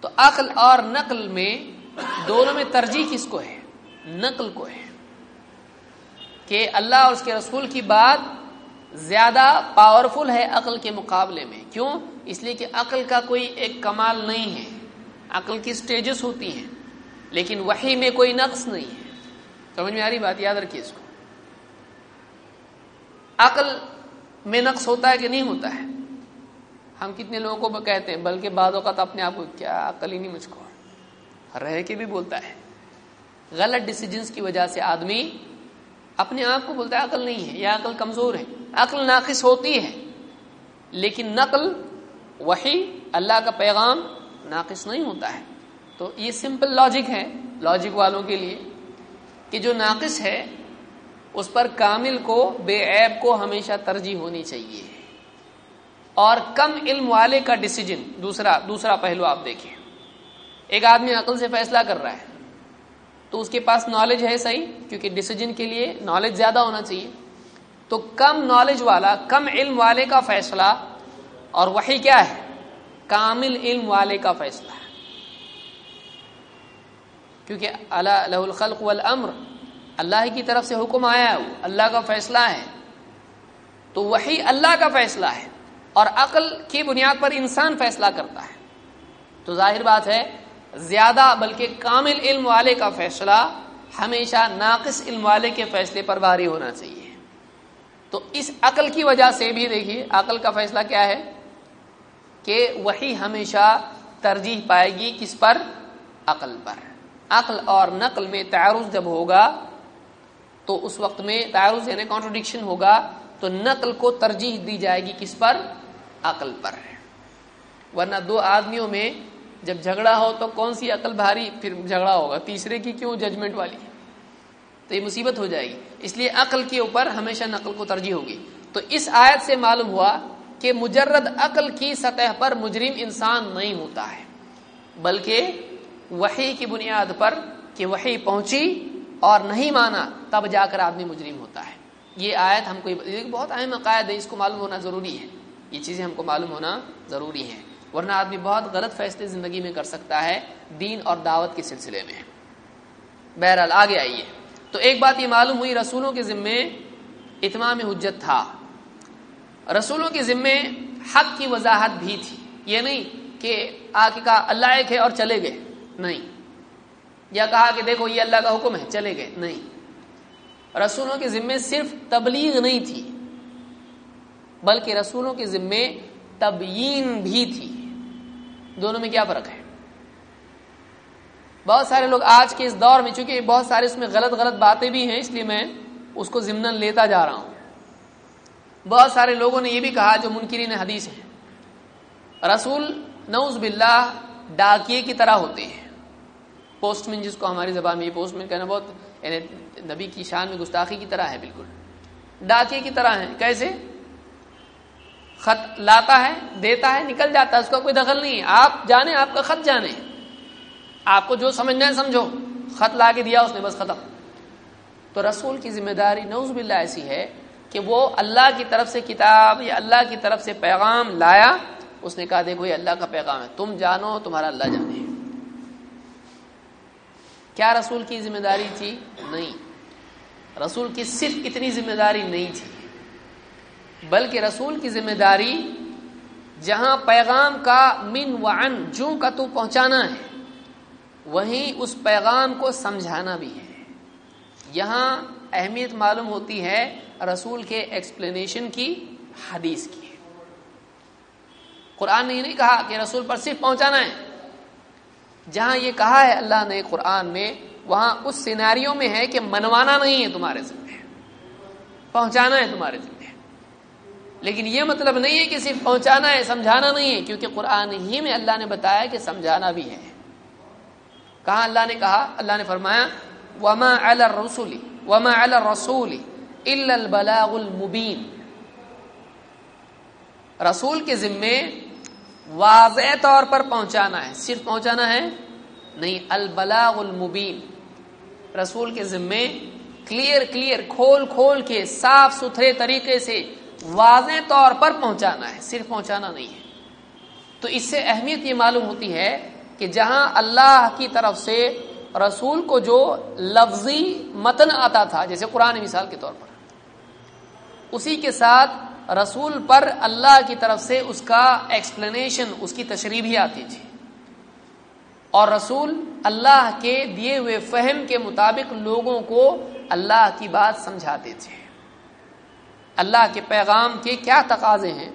تو عقل اور نقل میں دونوں میں ترجیح کس کو ہے؟ نقل کو ہے کہ اللہ اور اس کے رسول کی بات زیادہ پاورفل ہے عقل کے مقابلے میں۔ کیوں؟ اس لیے کہ عقل کا کوئی ایک کمال نہیں ہے۔ عقل کی سٹیجز ہوتی ہیں، لیکن وہی میں کوئی نقص نہیں ہے۔ سمجھ میں آ رہی بات؟ یاد رکھیے اس کو۔ عقل میں نقص ہوتا ہے کہ نہیں ہوتا ہے؟ ہم کتنے لوگوں کو کہتے ہیں، بلکہ بعض اوقات اپنے آپ کو، کیا عقل ہی نہیں مجھ کو؟ رہ کے بھی بولتا ہے۔ غلط ڈسیجنس کی وجہ سے آدمی اپنے آپ کو بولتا ہے عقل نہیں ہے، یا عقل کمزور ہے۔ عقل ناقص ہوتی ہے، لیکن نقل وہی اللہ کا پیغام ناقص نہیں ہوتا ہے۔ تو یہ سمپل لاجک ہے لاجک والوں کے لیے، کہ جو ناقص ہے، اس پر کامل کو، بے عیب کو ہمیشہ ترجیح ہونی چاہیے۔ اور کم علم والے کا ڈسیجن دوسرا دوسرا پہلو آپ دیکھیں۔ ایک آدمی عقل سے فیصلہ کر رہا ہے۔ تو اس کے پاس نالج ہے صحیح؟ کیونکہ ڈسیجن کے لیے نالج زیادہ ہونا چاہیے۔ تو کم نالج والا، کم علم والے کا فیصلہ، اور وہی کیا ہے؟ کامل علم والے کا فیصلہ ہے۔ کیونکہ اللہ لہ الخلق والامر، اللہ کی طرف سے حکم آیا ہے، اللہ کا فیصلہ ہے۔ تو وہی اللہ کا فیصلہ ہے، اور عقل کی بنیاد پر انسان فیصلہ کرتا ہے۔ تو ظاہر بات ہے زیادہ بلکہ کامل علم والے کا فیصلہ ہمیشہ ناقص علم والے کے فیصلے پر بھاری ہونا چاہیے۔ تو اس عقل کی وجہ سے بھی دیکھیے، عقل کا فیصلہ کیا ہے؟ کہ وہی ہمیشہ ترجیح پائے گی کس پر؟ عقل پر۔ عقل اور نقل میں تعارض جب ہوگا، تو اس وقت میں تعارض یعنی کانٹروڈکشن ہوگا، تو نقل کو ترجیح دی جائے گی کس پر؟ عقل پر۔ ورنہ دو آدمیوں میں جب جھگڑا ہو تو کون سی عقل بھاری؟ پھر جھگڑا ہوگا۔ تیسرے کی کیوں؟ ججمنٹ والی۔ تو یہ مصیبت ہو جائے گی۔ اس لیے عقل کے اوپر ہمیشہ نقل کو ترجیح ہوگی۔ تو اس آیت سے معلوم ہوا کہ مجرد عقل کی سطح پر مجرم انسان نہیں ہوتا ہے، بلکہ وہی کی بنیاد پر کہ وہی پہنچی اور نہیں مانا تب جا کر آدمی مجرم ہوتا ہے۔ یہ آیت ہم کو بہت اہم عقائد ہے، اس کو معلوم ہونا ضروری ہے۔ یہ چیزیں ہم کو معلوم ہونا ضروری ہے ورنہ آدمی بہت غلط فیصلے زندگی میں کر سکتا ہے دین اور دعوت کے سلسلے میں۔ بہرحال آگے آئیے۔ تو ایک بات یہ معلوم ہوئی، رسولوں کے ذمے اتمام حجت تھا۔ رسولوں کے ذمے حق کی وضاحت بھی تھی۔ یہ نہیں کہ آ کے کہا اللہ ایک ہے اور چلے گئے۔ نہیں۔ یا کہا کہ دیکھو، یہ اللہ کا حکم ہے، چلے گئے۔ نہیں۔ رسولوں کے ذمے صرف تبلیغ نہیں تھی، بلکہ رسولوں کے ذمے تبیین بھی تھی۔ دونوں میں کیا فرق ہے؟ بہت سارے لوگ آج کے اس دور میں، چونکہ بہت سارے اس میں غلط غلط باتیں بھی ہیں، اس لیے میں اس کو ضمن لیتا جا رہا ہوں۔ بہت سارے لوگوں نے یہ بھی کہا، جو منکرین حدیث ہیں، رسول نوز باللہ ڈاکیے کی طرح ہوتے ہیں۔ پوسٹ مین جس کو ہماری زبان میں یہ پوسٹ مین کہنا بہت یعنی نبی کی شان میں گستاخی کی طرح ہے، بالکل۔ ڈاکیے کی طرح ہے کیسے؟ خط لاتا ہے، دیتا ہے، نکل جاتا ہے، اس کا کوئی دخل نہیں ہے۔ آپ جانے، آپ کا خط جانے۔ آپ کو جو سمجھنا ہے سمجھو۔ خط لا کے دیا، اس نے بس ختم۔ تو رسول کی ذمہ داری نوز باللہ ایسی ہے کہ وہ اللہ کی طرف سے کتاب یا اللہ کی طرف سے پیغام لایا۔ اس نے کہا، دیکھو، یہ اللہ کا پیغام ہے۔ تم جانو، تمہارا اللہ جانے۔ کیا رسول کی ذمہ داری تھی؟ نہیں۔ رسول کی صرف اتنی ذمہ داری نہیں تھی۔ بلکہ رسول کی ذمہ داری جہاں پیغام کا من و ان جو کا تو پہنچانا ہے، وہیں اس پیغام کو سمجھانا بھی ہے۔ یہاں اہمیت معلوم ہوتی ہے رسول کے ایکسپلینیشن کی، حدیث کی۔ قرآن نے یہ نہیں کہا کہ رسول پر صرف پہنچانا ہے۔ جہاں یہ کہا ہے اللہ نے قرآن میں، وہاں اس سیناریوں میں ہے کہ منوانا نہیں ہے تمہارے ذمہ۔ پہنچانا ہے تمہارے ذمہ۔ لیکن یہ مطلب نہیں ہے کہ صرف پہنچانا ہے، سمجھانا نہیں ہے، کیونکہ قرآن ہی میں اللہ نے بتایا کہ سمجھانا بھی ہے۔ کہاں اللہ نے کہا؟ اللہ نے فرمایا، وما رسولی وما رسول البلاغ المبین رسول کے ذمے واضح طور پر پہنچانا ہے۔ صرف پہنچانا ہے؟ نہیں، البلاغ المبین۔ رسول کے ذمے کلیئر کلیئر کھول کھول کے، صاف، ستھرے طریقے سے واضح طور پر پہنچانا ہے، صرف پہنچانا نہیں ہے۔ تو اس سے اہمیت یہ معلوم ہوتی ہے کہ جہاں اللہ کی طرف سے رسول کو جو لفظی متن آتا تھا، جیسے قرآن مثال کے طور پر، اسی کے ساتھ رسول پر اللہ کی طرف سے اس کا ایکسپلینیشن اس کی تشریح بھی آتی تھی۔ اور رسول اللہ کے دیے ہوئے فہم کے مطابق لوگوں کو اللہ کی بات سمجھاتے تھے۔ اللہ کے پیغام کے کیا تقاضے ہیں؟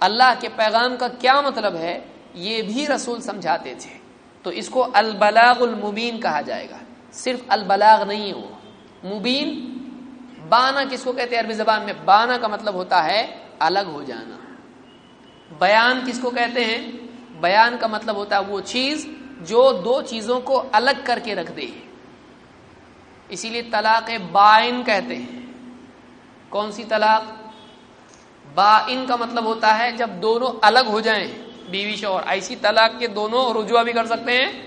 اللہ کے پیغام کا کیا مطلب ہے؟ یہ بھی رسول سمجھاتے تھے۔ تو اس کو البلاغ المبین کہا جائے گا۔ صرف البلاغ نہیں ہو مبین، بانا کس کو کہتے ہیں عربی زبان میں؟ بانا کا مطلب ہوتا ہے الگ ہو جانا۔ بیان کس کو کہتے ہیں؟ بیان کا مطلب ہوتا ہے وہ چیز جو دو چیزوں کو الگ کر کے رکھ دے۔ اسی لیے طلاق بائن کہتے ہیں۔ کون سی طلاق؟ با ان کا مطلب ہوتا ہے جب دونوں الگ ہو جائیں، بیوی شوہر۔ ایسی طلاق کے دونوں رجوع بھی کر سکتے ہیں؟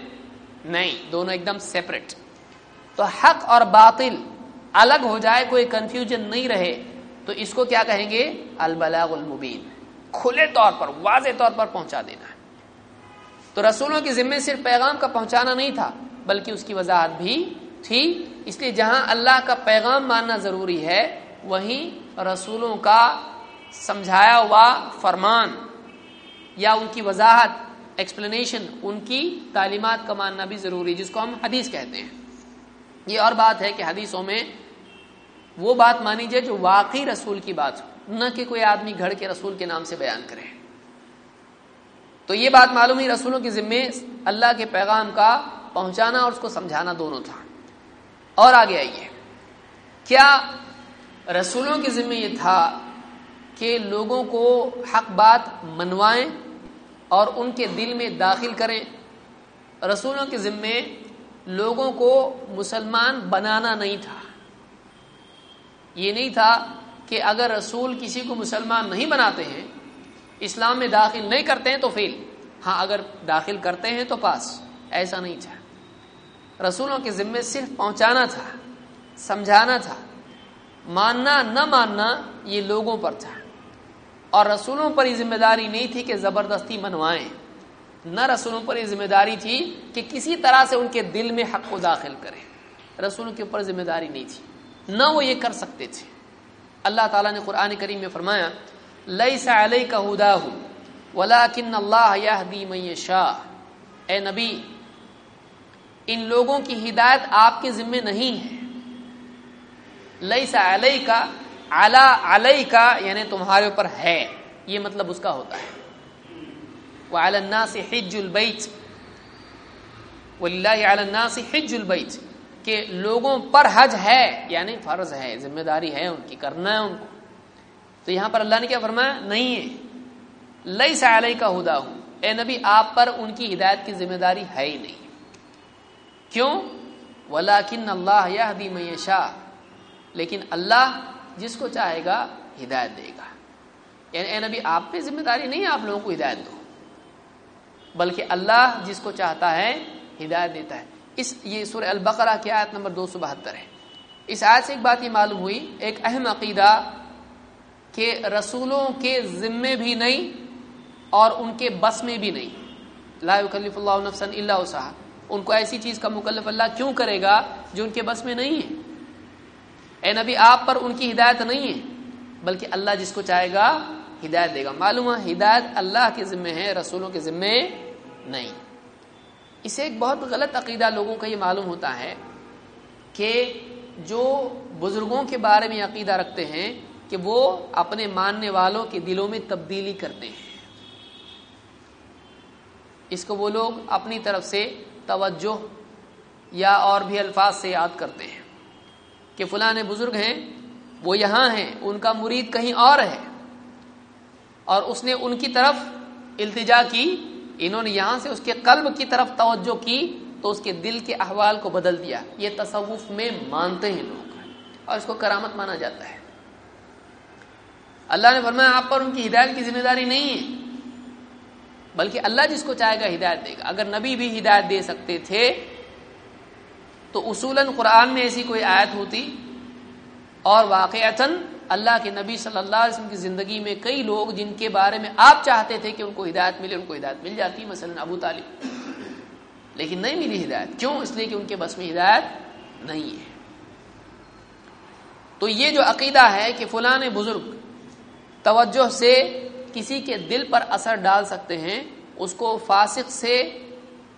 نہیں، دونوں ایک دم سیپریٹ تو حق اور باطل الگ ہو جائے، کوئی کنفیوژن نہیں رہے، تو اس کو کیا کہیں گے؟ البلاغ المبین۔ کھلے طور پر، واضح طور پر پہنچا دینا ہے۔ تو رسولوں کی ذمے صرف پیغام کا پہنچانا نہیں تھا، بلکہ اس کی وضاحت بھی تھی۔ اس لیے جہاں اللہ کا پیغام ماننا ضروری ہے وہیں رسولوں کا سمجھایا ہوا فرمان یا ان کی وضاحت ایکسپلینیشن ان کی تعلیمات کا ماننا بھی ضروری، جس کو ہم حدیث کہتے ہیں۔ یہ اور بات ہے کہ حدیثوں میں وہ بات مانی جائے جو واقعی رسول کی بات ہو، نہ کہ کوئی آدمی گھڑ کے رسول کے نام سے بیان کرے۔ تو یہ بات معلوم ہی رسولوں کے ذمے اللہ کے پیغام کا پہنچانا اور اس کو سمجھانا دونوں تھا۔ اور آگے آئیے۔ کیا رسولوں کے ذمے یہ تھا کہ لوگوں کو حق بات منوائیں اور ان کے دل میں داخل کریں۔ رسولوں کے ذمے لوگوں کو مسلمان بنانا نہیں تھا۔ یہ نہیں تھا کہ اگر رسول کسی کو مسلمان نہیں بناتے ہیں، اسلام میں داخل نہیں کرتے ہیں تو فیل۔ ہاں اگر داخل کرتے ہیں تو پاس۔ ایسا نہیں تھا۔ رسولوں کے ذمے صرف پہنچانا تھا، سمجھانا تھا۔ ماننا، نہ ماننا، یہ لوگوں پر تھا۔ اور رسولوں پر یہ ذمہ داری نہیں تھی کہ زبردستی منوائیں۔ نہ رسولوں پر یہ ذمہ داری تھی کہ کسی طرح سے ان کے دل میں حق کو داخل کریں۔ رسولوں کے اوپر ذمہ داری نہیں تھی۔ نہ وہ یہ کر سکتے تھے۔ اللہ تعالیٰ نے قرآن کریم میں فرمایا لئی سا علیہ کا ہدا ہوں ولا کن اللہ دی شاہ اے نبی، ان لوگوں کی ہدایت آپ کے ذمے نہیں ہے۔ لئی سا علیہ کا اعلی علیہ کا یعنی تمہارے اوپر ہے۔ یہ مطلب اس کا ہوتا ہے۔ وہ الناس حج البیت۔ وللہ علی الناس حج البیت۔ کہ لوگوں پر حج ہے یعنی فرض ہے، ذمہ داری ہے ان کی، کرنا ہے ان کو۔ تو یہاں پر اللہ نے کیا فرمایا؟ نہیں ہے۔ لئی سا علیہ کا ہدا ہوں اے نبی، آپ پر ان کی ہدایت کی ذمہ داری ہے ہی نہیں۔ کیوں؟ ولاکن اللہ یا شاہ لیکن اللہ جس کو چاہے گا ہدایت دے گا۔ یعنی اے نبی، آپ پہ ذمہ داری نہیں آپ لوگوں کو ہدایت دو۔ بلکہ اللہ جس کو چاہتا ہے ہدایت دیتا ہے۔ اس، یہ سورہ البقرہ کی آیت نمبر دو سو بہتر ہے۔ اس آیت سے ایک بات یہ معلوم ہوئی، ایک اہم عقیدہ کہ رسولوں کے ذمے بھی نہیں اور ان کے بس میں بھی نہیں۔ لا یکلف اللہ نفسا الا وسعها ان کو ایسی چیز کا مکلف اللہ کیوں کرے گا جو ان کے بس میں نہیں ہے؟ اے نبی، آپ پر ان کی ہدایت نہیں ہے، بلکہ اللہ جس کو چاہے گا ہدایت دے گا۔ معلوم ہے، ہدایت اللہ کے ذمے ہے، رسولوں کے ذمے نہیں۔ اسے ایک بہت غلط عقیدہ لوگوں کا یہ معلوم ہوتا ہے کہ جو بزرگوں کے بارے میں عقیدہ رکھتے ہیں کہ وہ اپنے ماننے والوں کے دلوں میں تبدیلی کرتے ہیں۔ اس کو وہ لوگ اپنی طرف سے توجہ یا اور بھی الفاظ سے یاد کرتے ہیں۔ کہ فلاں بزرگ ہیں، وہ یہاں ہیں، ان کا مرید کہیں اور ہے۔ اور اس نے ان کی طرف التجا کی، انہوں نے یہاں سے اس کے قلب کی طرف توجہ کی، تو اس کے دل کے احوال کو بدل دیا۔ یہ تصوف میں مانتے ہیں لوگ۔ اور اس کو کرامت مانا جاتا ہے۔ اللہ نے فرمایا، آپ پر ان کی ہدایت کی ذمہ داری نہیں ہے، بلکہ اللہ جس کو چاہے گا ہدایت دے گا۔ اگر نبی بھی ہدایت دے سکتے تھے تو اصولاً قرآن میں ایسی کوئی آیت ہوتی اور واقعتاً اللہ کے نبی صلی اللہ علیہ وسلم کی زندگی میں کئی لوگ جن کے بارے میں آپ چاہتے تھے کہ ان کو ہدایت ملے، ان کو ہدایت مل جاتی، مثلا ابو طالب۔ لیکن نہیں ملی ہدایت۔ کیوں؟ اس لیے کہ ان کے بس میں ہدایت نہیں ہے۔ تو یہ جو عقیدہ ہے کہ فلاں بزرگ توجہ سے کسی کے دل پر اثر ڈال سکتے ہیں، اس کو فاسق سے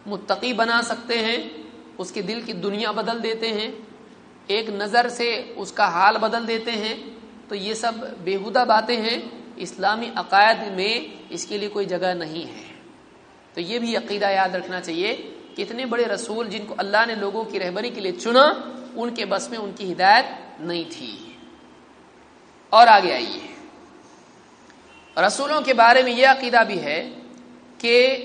متقی بنا سکتے ہیں اس کے دل کی دنیا بدل دیتے ہیں، ایک نظر سے اس کا حال بدل دیتے ہیں۔ تو یہ سب بےحدہ باتیں ہیں۔ اسلامی عقائد میں اس کے لیے کوئی جگہ نہیں ہے۔ تو یہ بھی عقیدہ یاد رکھنا چاہیے۔ کہ اتنے بڑے رسول جن کو اللہ نے لوگوں کی رہبری کے لیے چنا، ان کے بس میں ان کی ہدایت نہیں تھی۔ اور آگے آئیے۔ رسولوں کے بارے میں یہ عقیدہ بھی ہے کہ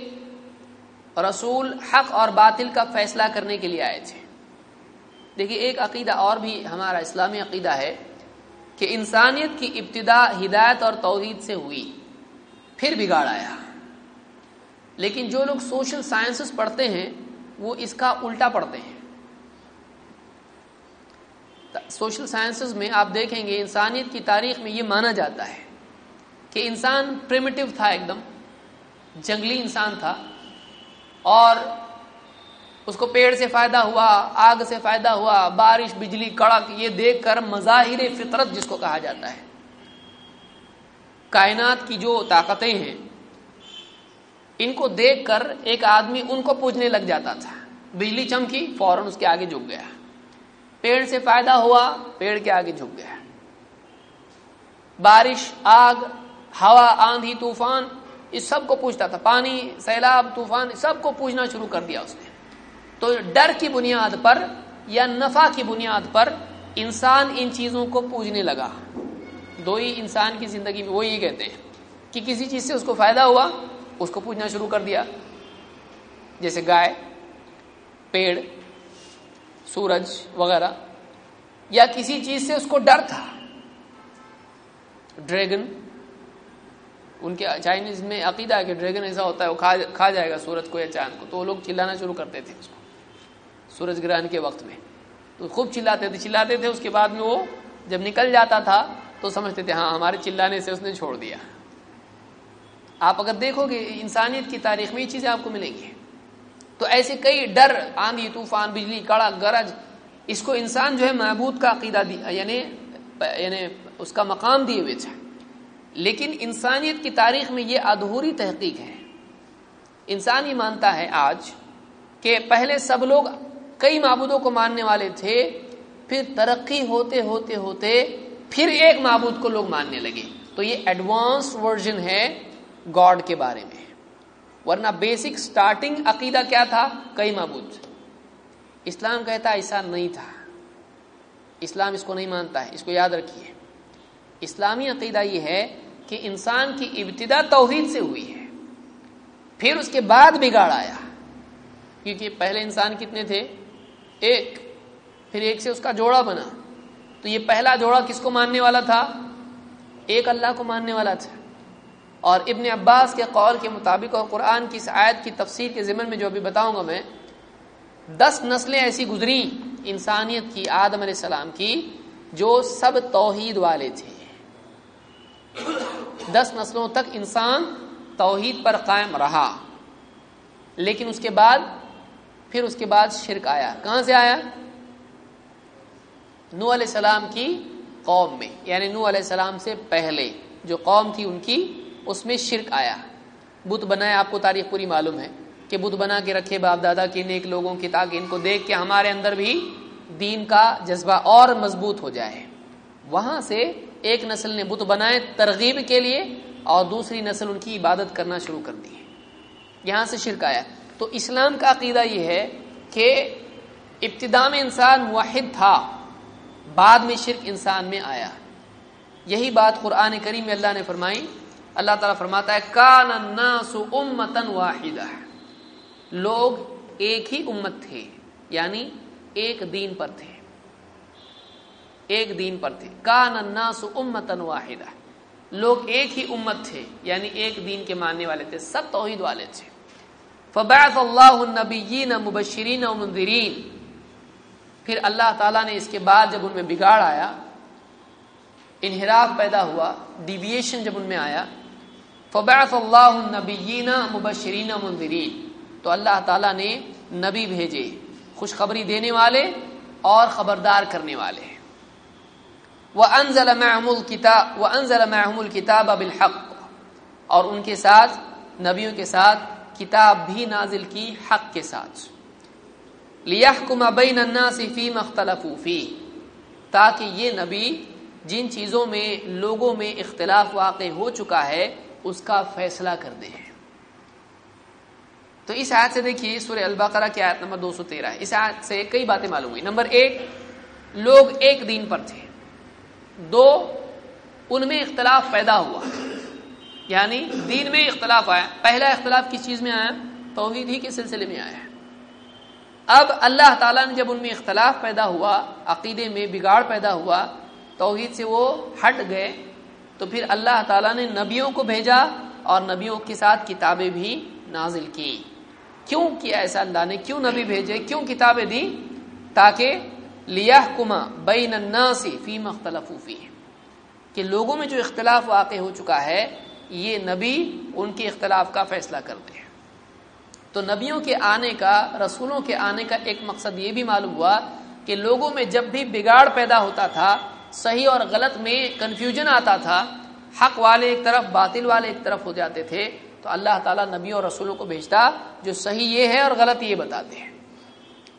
رسول حق اور باطل کا فیصلہ کرنے کے لیے آئے تھے۔ دیکھیے، ایک عقیدہ اور بھی ہمارا اسلامی عقیدہ ہے کہ انسانیت کی ابتدا ہدایت اور توحید سے ہوئی، پھر بگاڑ آیا۔ لیکن جو لوگ سوشل سائنسز پڑھتے ہیں، وہ اس کا الٹا پڑھتے ہیں۔ سوشل سائنسز میں آپ دیکھیں گے، انسانیت کی تاریخ میں یہ مانا جاتا ہے کہ انسان پریمیٹو تھا ایک دم، جنگلی انسان تھا۔ اور اس کو پیڑ سے فائدہ ہوا، آگ سے فائدہ ہوا، بارش، بجلی، کڑک، یہ دیکھ کر مظاہر فطرت جس کو کہا جاتا ہے۔ کائنات کی جو طاقتیں ہیں، ان کو دیکھ کر ایک آدمی ان کو پوجنے لگ جاتا تھا۔ بجلی چمکی، فوراً اس کے آگے جھک گیا۔ پیڑ سے فائدہ ہوا، پیڑ کے آگے جھک گیا۔ بارش، آگ، ہوا، آندھی، طوفان اس سب کو پوچھتا تھا، پانی، سیلاب، طوفان سب کو پوچھنا شروع کر دیا اس نے۔ تو ڈر کی بنیاد پر یا نفع کی بنیاد پر انسان ان چیزوں کو پوجنے لگا۔ دو ہی انسان کی زندگی میں وہ یہ کہتے ہیں کہ کسی چیز سے اس کو فائدہ ہوا، اس کو پوچھنا شروع کر دیا۔ جیسے گائے، پیڑ، سورج وغیرہ۔ یا کسی چیز سے اس کو ڈر تھا۔ ڈریگن ان کے چائنیز میں عقیدہ ہے کہ ڈریگن ایسا ہوتا ہے، وہ کھا جائے گا سورج کو یا چاند کو۔ تو وہ لوگ چلانا شروع کرتے تھے اس کو۔ سورج گرہن کے وقت میں۔ تو خوب چلاتے تھے چلاتے تھے، اس کے بعد میں وہ جب نکل جاتا تھا تو سمجھتے تھے ہاں ہمارے چلانے سے اس نے چھوڑ دیا۔ آپ اگر دیکھو گے، انسانیت کی تاریخ میں یہ چیزیں آپ کو ملیں گی۔ تو ایسے کئی ڈر، آندھی، طوفان، بجلی، کڑا، گرج، اس کو انسان جو ہے محبود کا عقیدہ دیا یعنی یعنی اس کا مقام دیے ہوئے تھے۔ لیکن انسانیت کی تاریخ میں یہ ادھوری تحقیق ہے۔ انسان ہی مانتا ہے آج کہ پہلے سب لوگ کئی معبودوں کو ماننے والے تھے، پھر ترقی ہوتے ہوتے ہوتے پھر ایک معبود کو لوگ ماننے لگے۔ تو یہ ایڈوانس ورژن ہے گاڈ کے بارے میں۔ ورنہ بیسک سٹارٹنگ عقیدہ کیا تھا؟ کئی معبود۔ اسلام کہتا ایسا نہیں تھا۔ اسلام اس کو نہیں مانتا ہے، اس کو یاد رکھیے۔ اسلامی عقیدہ یہ ہے کہ انسان کی ابتدا توحید سے ہوئی ہے، پھر اس کے بعد بگاڑ آیا۔ کیونکہ پہلے انسان کتنے تھے؟ ایک، پھر ایک سے اس کا جوڑا بنا۔ تو یہ پہلا جوڑا کس کو ماننے والا تھا؟ ایک اللہ کو ماننے والا تھا۔ اور ابن عباس کے قول کے مطابق اور قرآن کی اس آیت کی تفسیر کے ذمن میں جو ابھی بتاؤں گا میں، دس نسلیں ایسی گزری انسانیت کی، آدم علیہ السلام کی، جو سب توحید والے تھے۔ دس نسلوں تک انسان توحید پر قائم رہا۔ لیکن اس کے بعد، پھر اس کے بعد شرک آیا۔ کہاں سے آیا؟ نو علیہ السلام کی قوم میں۔ یعنی نو علیہ السلام سے پہلے جو قوم تھی ان کی، اس میں شرک آیا۔ بت بنایا آپ کو تاریخ پوری معلوم ہے کہ بت بنا کے رکھے، باپ دادا کے، نیک لوگوں کی تاکہ ان کو دیکھ کے ہمارے اندر بھی دین کا جذبہ اور مضبوط ہو جائے۔ وہاں سے ایک نسل نے بت بنائے ترغیب کے لیے اور دوسری نسل ان کی عبادت کرنا شروع کر دی یہاں سے شرک آیا۔ تو اسلام کا عقیدہ یہ ہے کہ ابتدا میں انسان واحد تھا، بعد میں شرک انسان میں آیا۔ یہی بات قرآن کریم میں اللہ نے فرمائی۔ اللہ تعالیٰ فرماتا ہے، کان الناس امتن واحدہ لوگ ایک ہی امت تھے یعنی ایک دین پر تھے۔ ایک دین پر تھے۔ کان الناس امتن واحدہ۔ لوگ ایک ہی امت تھے یعنی ایک دین کے ماننے والے تھے، سب توحید والے تھے۔ فبعث اللہ النبیین مبشرین و منذرین۔ پھر اللہ تعالیٰ نے اس کے بعد جب ان میں بگاڑ آیا، انحراف پیدا ہوا ڈیویشن جب ان میں آیا، فبعث اللہ النبیین مبشرین و منذرین۔ تو اللہ تعالیٰ نے نبی بھیجے، خوشخبری دینے والے اور خبردار کرنے والے۔ وہ انزل محمول کتاب وہ انزل بالحق۔ اور ان کے ساتھ، نبیوں کے ساتھ کتاب بھی نازل کی حق کے ساتھ۔ لیحکم بین الناس فی مختلف فی تاکہ یہ نبی جن چیزوں میں، لوگوں میں اختلاف واقع ہو چکا ہے، اس کا فیصلہ کر دے تو اس آیت سے دیکھیے، سورہ البقرہ کی آیت نمبر دو سو تیرہ اس آیت سے کئی باتیں معلوم ہوئی۔ نمبر ایک، لوگ ایک دین پر تھے۔ دو ان میں اختلاف پیدا ہوا۔ یعنی دین میں اختلاف آیا۔ پہلا اختلاف کس چیز میں آیا؟ توحید ہی کے سلسلے میں آیا۔ اب اللہ تعالیٰ نے جب ان میں اختلاف پیدا ہوا، عقیدے میں بگاڑ پیدا ہوا، توحید سے وہ ہٹ گئے، تو پھر اللہ تعالیٰ نے نبیوں کو بھیجا اور نبیوں کے ساتھ کتابیں بھی نازل کی کیوں کیا ایسا اللہ نے؟ کیوں نبی بھیجے؟ کیوں کتابیں دی تاکہ لیا کما بین فی مختلف کہ لوگوں میں جو اختلاف واقع ہو چکا ہے، یہ نبی ان کے اختلاف کا فیصلہ کر دے تو نبیوں کے آنے کا، رسولوں کے آنے کا ایک مقصد یہ بھی معلوم ہوا کہ لوگوں میں جب بھی بگاڑ پیدا ہوتا تھا، صحیح اور غلط میں کنفیوژن آتا تھا، حق والے ایک طرف، باطل والے ایک طرف ہو جاتے تھے، تو اللہ تعالیٰ نبی اور رسولوں کو بھیجتا، جو صحیح یہ ہے اور غلط یہ بتاتے ہیں۔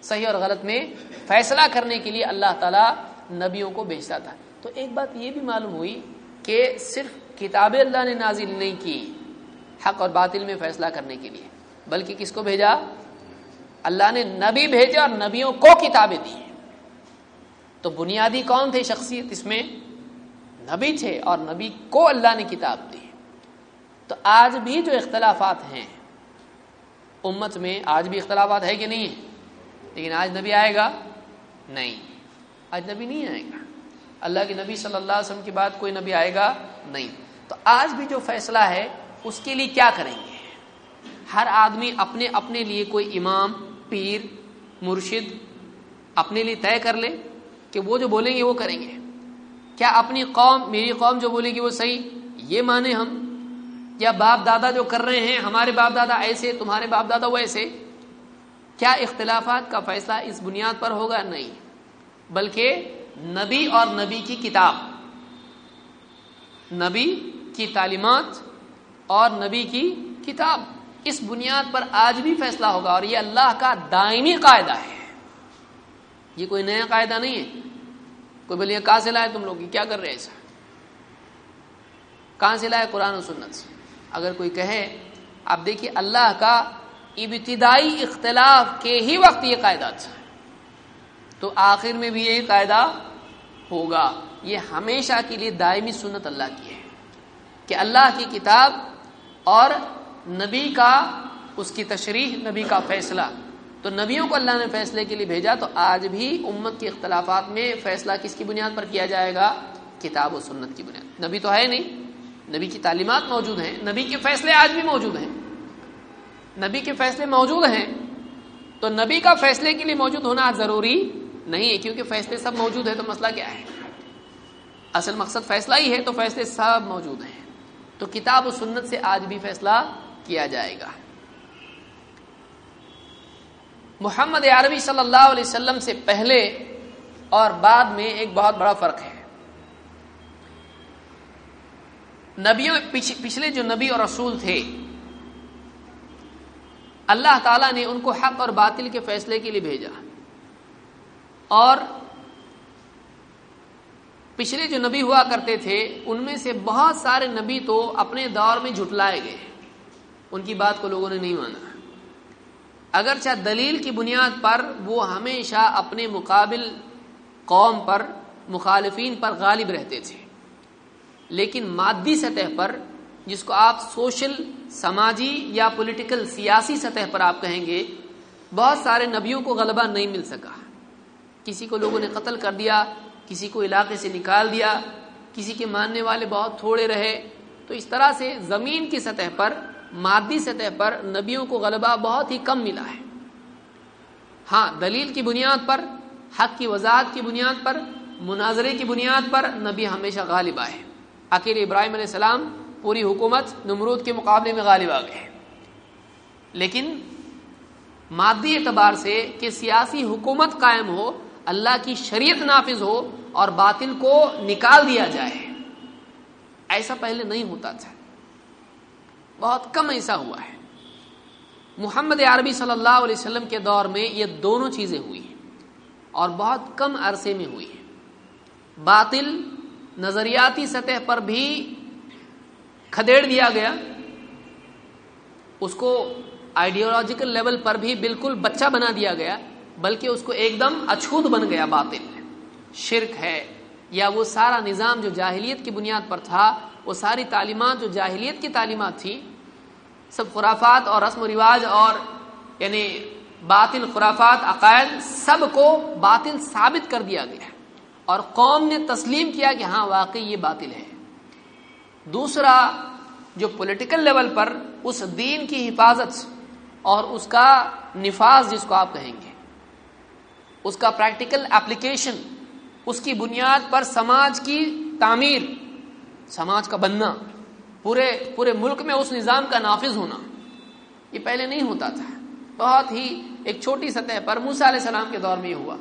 صحیح اور غلط میں فیصلہ کرنے کے لیے اللہ تعالیٰ نبیوں کو بھیجتا تھا۔ تو ایک بات یہ بھی معلوم ہوئی کہ صرف کتاب اللہ نے نازل نہیں کی حق اور باطل میں فیصلہ کرنے کے لیے، بلکہ کس کو بھیجا؟ اللہ نے نبی بھیجا اور نبیوں کو کتابیں دی۔ تو بنیادی کون تھے شخصیت؟ اس میں نبی تھے اور نبی کو اللہ نے کتاب دی۔ تو آج بھی جو اختلافات ہیں، امت میں آج بھی اختلافات ہے کہ نہیں لیکن آج نبی آئے گا؟ نہیں۔ آج نبی نہیں آئے گا۔ اللہ کے نبی صلی اللہ علیہ وسلم کے بعد کوئی نبی آئے گا؟ نہیں۔ تو آج بھی جو فیصلہ ہے، اس کے لیے کیا کریں گے؟ ہر آدمی اپنے اپنے لیے کوئی امام، پیر، مرشد اپنے لیے طے کر لے کہ وہ جو بولیں گے وہ کریں گے۔ کیا اپنی قوم، میری قوم جو بولے گی وہ صحیح؟ یہ مانے ہم۔ یا باپ دادا جو کر رہے ہیں، ہمارے باپ دادا ایسے، تمہارے باپ دادا وہ ایسے۔ کیا اختلافات کا فیصلہ اس بنیاد پر ہوگا؟ نہیں. بلکہ نبی اور نبی کی کتاب. نبی کی تعلیمات اور نبی کی کتاب. اس بنیاد پر آج بھی فیصلہ ہوگا اور یہ اللہ کا دائمی قاعدہ ہے. یہ کوئی نیا قاعدہ نہیں ہے. کوئی بولے کہاں سے لائے تم لوگ؟ کیا کر رہے ایسا کہاں سے لائے قرآن و سنت؟ سے اگر کوئی کہے، آپ دیکھیے اللہ کا ابتدائی اختلاف کے ہی وقت یہ قاعدہ تھا۔ تو آخر میں بھی یہی قاعدہ ہوگا۔ یہ ہمیشہ کے لیے دائمی سنت اللہ کی ہے کہ اللہ کی کتاب اور نبی کا اس کی تشریح، نبی کا فیصلہ۔ تو نبیوں کو اللہ نے فیصلے کے لیے بھیجا تو آج بھی امت کے اختلافات میں فیصلہ کس کی بنیاد پر کیا جائے گا؟ کتاب و سنت کی بنیاد۔ نبی تو ہے نہیں، نبی کی تعلیمات موجود ہیں، نبی کے فیصلے آج بھی موجود ہیں۔ نبی کے فیصلے موجود ہیں، تو نبی کا فیصلے کے لیے موجود ہونا ضروری نہیں ہے، کیونکہ فیصلے سب موجود ہیں، تو مسئلہ کیا ہے؟ اصل مقصد فیصلہ ہی ہے، تو فیصلے سب موجود ہیں۔ تو کتاب و سنت سے آج بھی فیصلہ کیا جائے گا۔ محمد عربی صلی اللہ علیہ وسلم سے پہلے اور بعد میں ایک بہت بڑا فرق ہے۔ نبیوں پچھلے جو نبی اور رسول تھے اللہ تعالیٰ نے ان کو حق اور باطل کے فیصلے کے لیے بھیجا۔ اور پچھلے جو نبی ہوا کرتے تھے، ان میں سے بہت سارے نبی تو اپنے دور میں جھٹلائے گئے۔ ان کی بات کو لوگوں نے نہیں مانا۔ اگرچہ دلیل کی بنیاد پر وہ ہمیشہ اپنے مقابل قوم پر، مخالفین پر غالب رہتے تھے، لیکن مادی سطح پر جس کو آپ سوشل، سماجی یا پولیٹیکل سیاسی سطح پر آپ کہیں گے، بہت سارے نبیوں کو غلبہ نہیں مل سکا۔ کسی کو لوگوں نے قتل کر دیا، کسی کو علاقے سے نکال دیا، کسی کے ماننے والے بہت تھوڑے رہے۔ تو اس طرح سے زمین کی سطح پر، مادی سطح پر نبیوں کو غلبہ بہت ہی کم ملا ہے۔ ہاں دلیل کی بنیاد پر، حق کی وضاحت کی بنیاد پر، مناظرے کی بنیاد پر نبی ہمیشہ غالب آئے۔ اکیلے ابراہیم علیہ السلام پوری حکومت نمرود کے مقابلے میں غالب آ گئے۔ لیکن مادی اعتبار سے کہ سیاسی حکومت قائم ہو، اللہ کی شریعت نافذ ہو اور باطل کو نکال دیا جائے۔ ایسا پہلے نہیں ہوتا تھا۔ بہت کم ایسا ہوا ہے۔ محمد عربی صلی اللہ علیہ وسلم کے دور میں یہ دونوں چیزیں ہوئی ہیں اور بہت کم عرصے میں ہوئی ہیں۔ باطل نظریاتی سطح پر بھی کھدیڑ دیا گیا، اس کو آئیڈیولوجیکل لیول پر بھی بالکل بچہ بنا دیا گیا، بلکہ اس کو ایک دم اچھوت بن گیا باطل شرک ہے، یا وہ سارا نظام جو جاہلیت کی بنیاد پر تھا، وہ ساری تعلیمات جو جاہلیت کی تعلیمات تھی، سب خرافات اور رسم و رواج اور یعنی باطل خرافات، عقائد، سب کو باطل ثابت کر دیا گیا۔ اور قوم نے تسلیم کیا کہ ہاں واقعی یہ باطل ہے۔ دوسرا جو پولیٹیکل لیول پر اس دین کی حفاظت اور اس کا نفاذ جس کو آپ کہیں گے، اس کا پریکٹیکل اپلیکیشن اس کی بنیاد پر سماج کی تعمیر، سماج کا بننا، پورے پورے ملک میں اس نظام کا نافذ ہونا، یہ پہلے نہیں ہوتا تھا۔ بہت ہی ایک چھوٹی سطح پر موسا علیہ السلام کے دور میں ہوا۔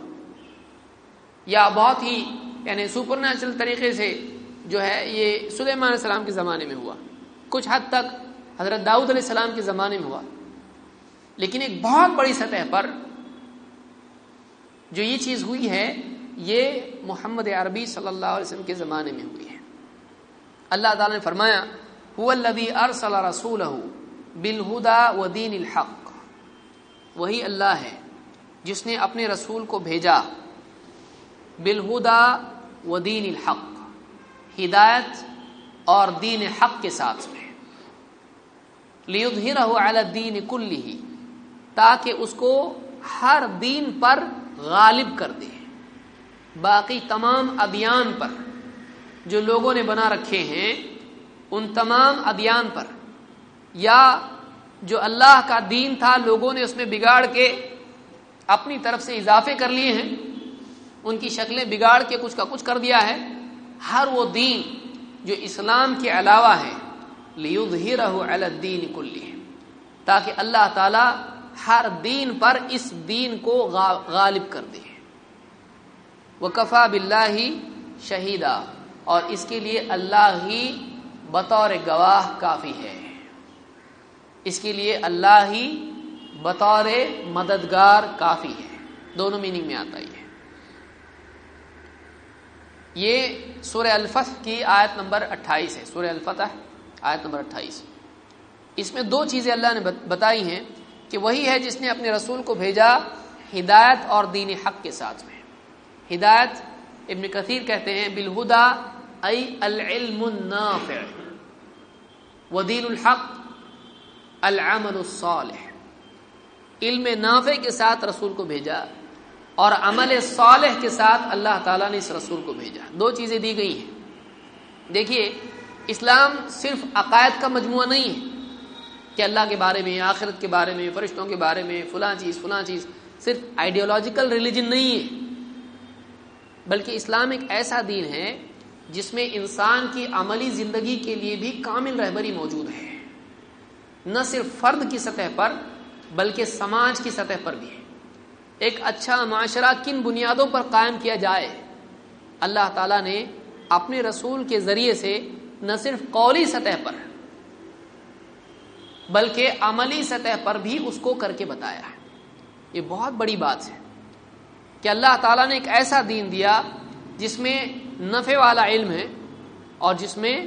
یا بہت ہی یعنی سپر نیچرل طریقے سے جو ہے یہ سلیمان علیہ السلام کے زمانے میں ہوا۔ کچھ حد تک حضرت داؤد علیہ السلام کے زمانے میں ہوا۔ لیکن ایک بہت بڑی سطح پر جو یہ چیز ہوئی ہے، یہ محمد عربی صلی اللہ علیہ وسلم کے زمانے میں ہوئی ہے۔ اللہ تعالی نے فرمایا ارسل رسول بالہدا و دین الحق۔ وہی اللہ ہے جس نے اپنے رسول کو بھیجا بالہدا و دین الحق۔ ہدایت اور دین حق کے ساتھ۔ میں الدین کلی تاکہ اس کو ہر دین پر غالب کر دے۔ باقی تمام ادیان پر جو لوگوں نے بنا رکھے ہیں، ان تمام ادیان پر، یا جو اللہ کا دین تھا، لوگوں نے اس میں بگاڑ کے اپنی طرف سے اضافے کر لیے ہیں، ان کی شکلیں بگاڑ کے کچھ کا کچھ کر دیا ہے۔ ہر وہ دین جو اسلام کے علاوہ ہے لیود ہی رہو الدین کلی تاکہ اللہ تعالی ہر دین پر اس دین کو غالب کر دے۔ وہ کفا بلّہ ہی اور اس کے لیے اللہ ہی بطور گواہ کافی ہے۔ اس کے لیے اللہ ہی بطور مددگار کافی ہے۔ دونوں میننگ میں آتا ہی ہے یہ سورہ الفتح کی آیت نمبر اٹھائیس ہے۔ سورہ الفتح آیت نمبر اٹھائیس۔ اس میں دو چیزیں اللہ نے بتائی ہیں کہ وہی ہے جس نے اپنے رسول کو بھیجا ہدایت اور دین حق کے ساتھ میں۔ ہدایت ابن کثیر کہتے ہیں بالہدا ای العلم النافع ودین الحق العمل الصالح۔ علم نافع کے ساتھ رسول کو بھیجا۔ اور عمل صالح کے ساتھ اللہ تعالیٰ نے اس رسول کو بھیجا۔ دو چیزیں دی گئی ہیں۔ دیکھیے، اسلام صرف عقائد کا مجموعہ نہیں ہے کہ اللہ کے بارے میں، آخرت کے بارے میں، فرشتوں کے بارے میں، فلاں چیز فلاں چیز۔ صرف آئیڈیولوجیکل ریلیجن نہیں ہے۔ بلکہ اسلام ایک ایسا دین ہے جس میں انسان کی عملی زندگی کے لیے بھی کامل رہبری موجود ہے۔ نہ صرف فرد کی سطح پر، بلکہ سماج کی سطح پر بھی ہے۔ ایک اچھا معاشرہ کن بنیادوں پر قائم کیا جائے؟ اللہ تعالیٰ نے اپنے رسول کے ذریعے سے نہ صرف قولی سطح پر، بلکہ عملی سطح پر بھی اس کو کر کے بتایا ہے۔ یہ بہت بڑی بات ہے کہ اللہ تعالیٰ نے ایک ایسا دین دیا جس میں نفع والا علم ہے اور جس میں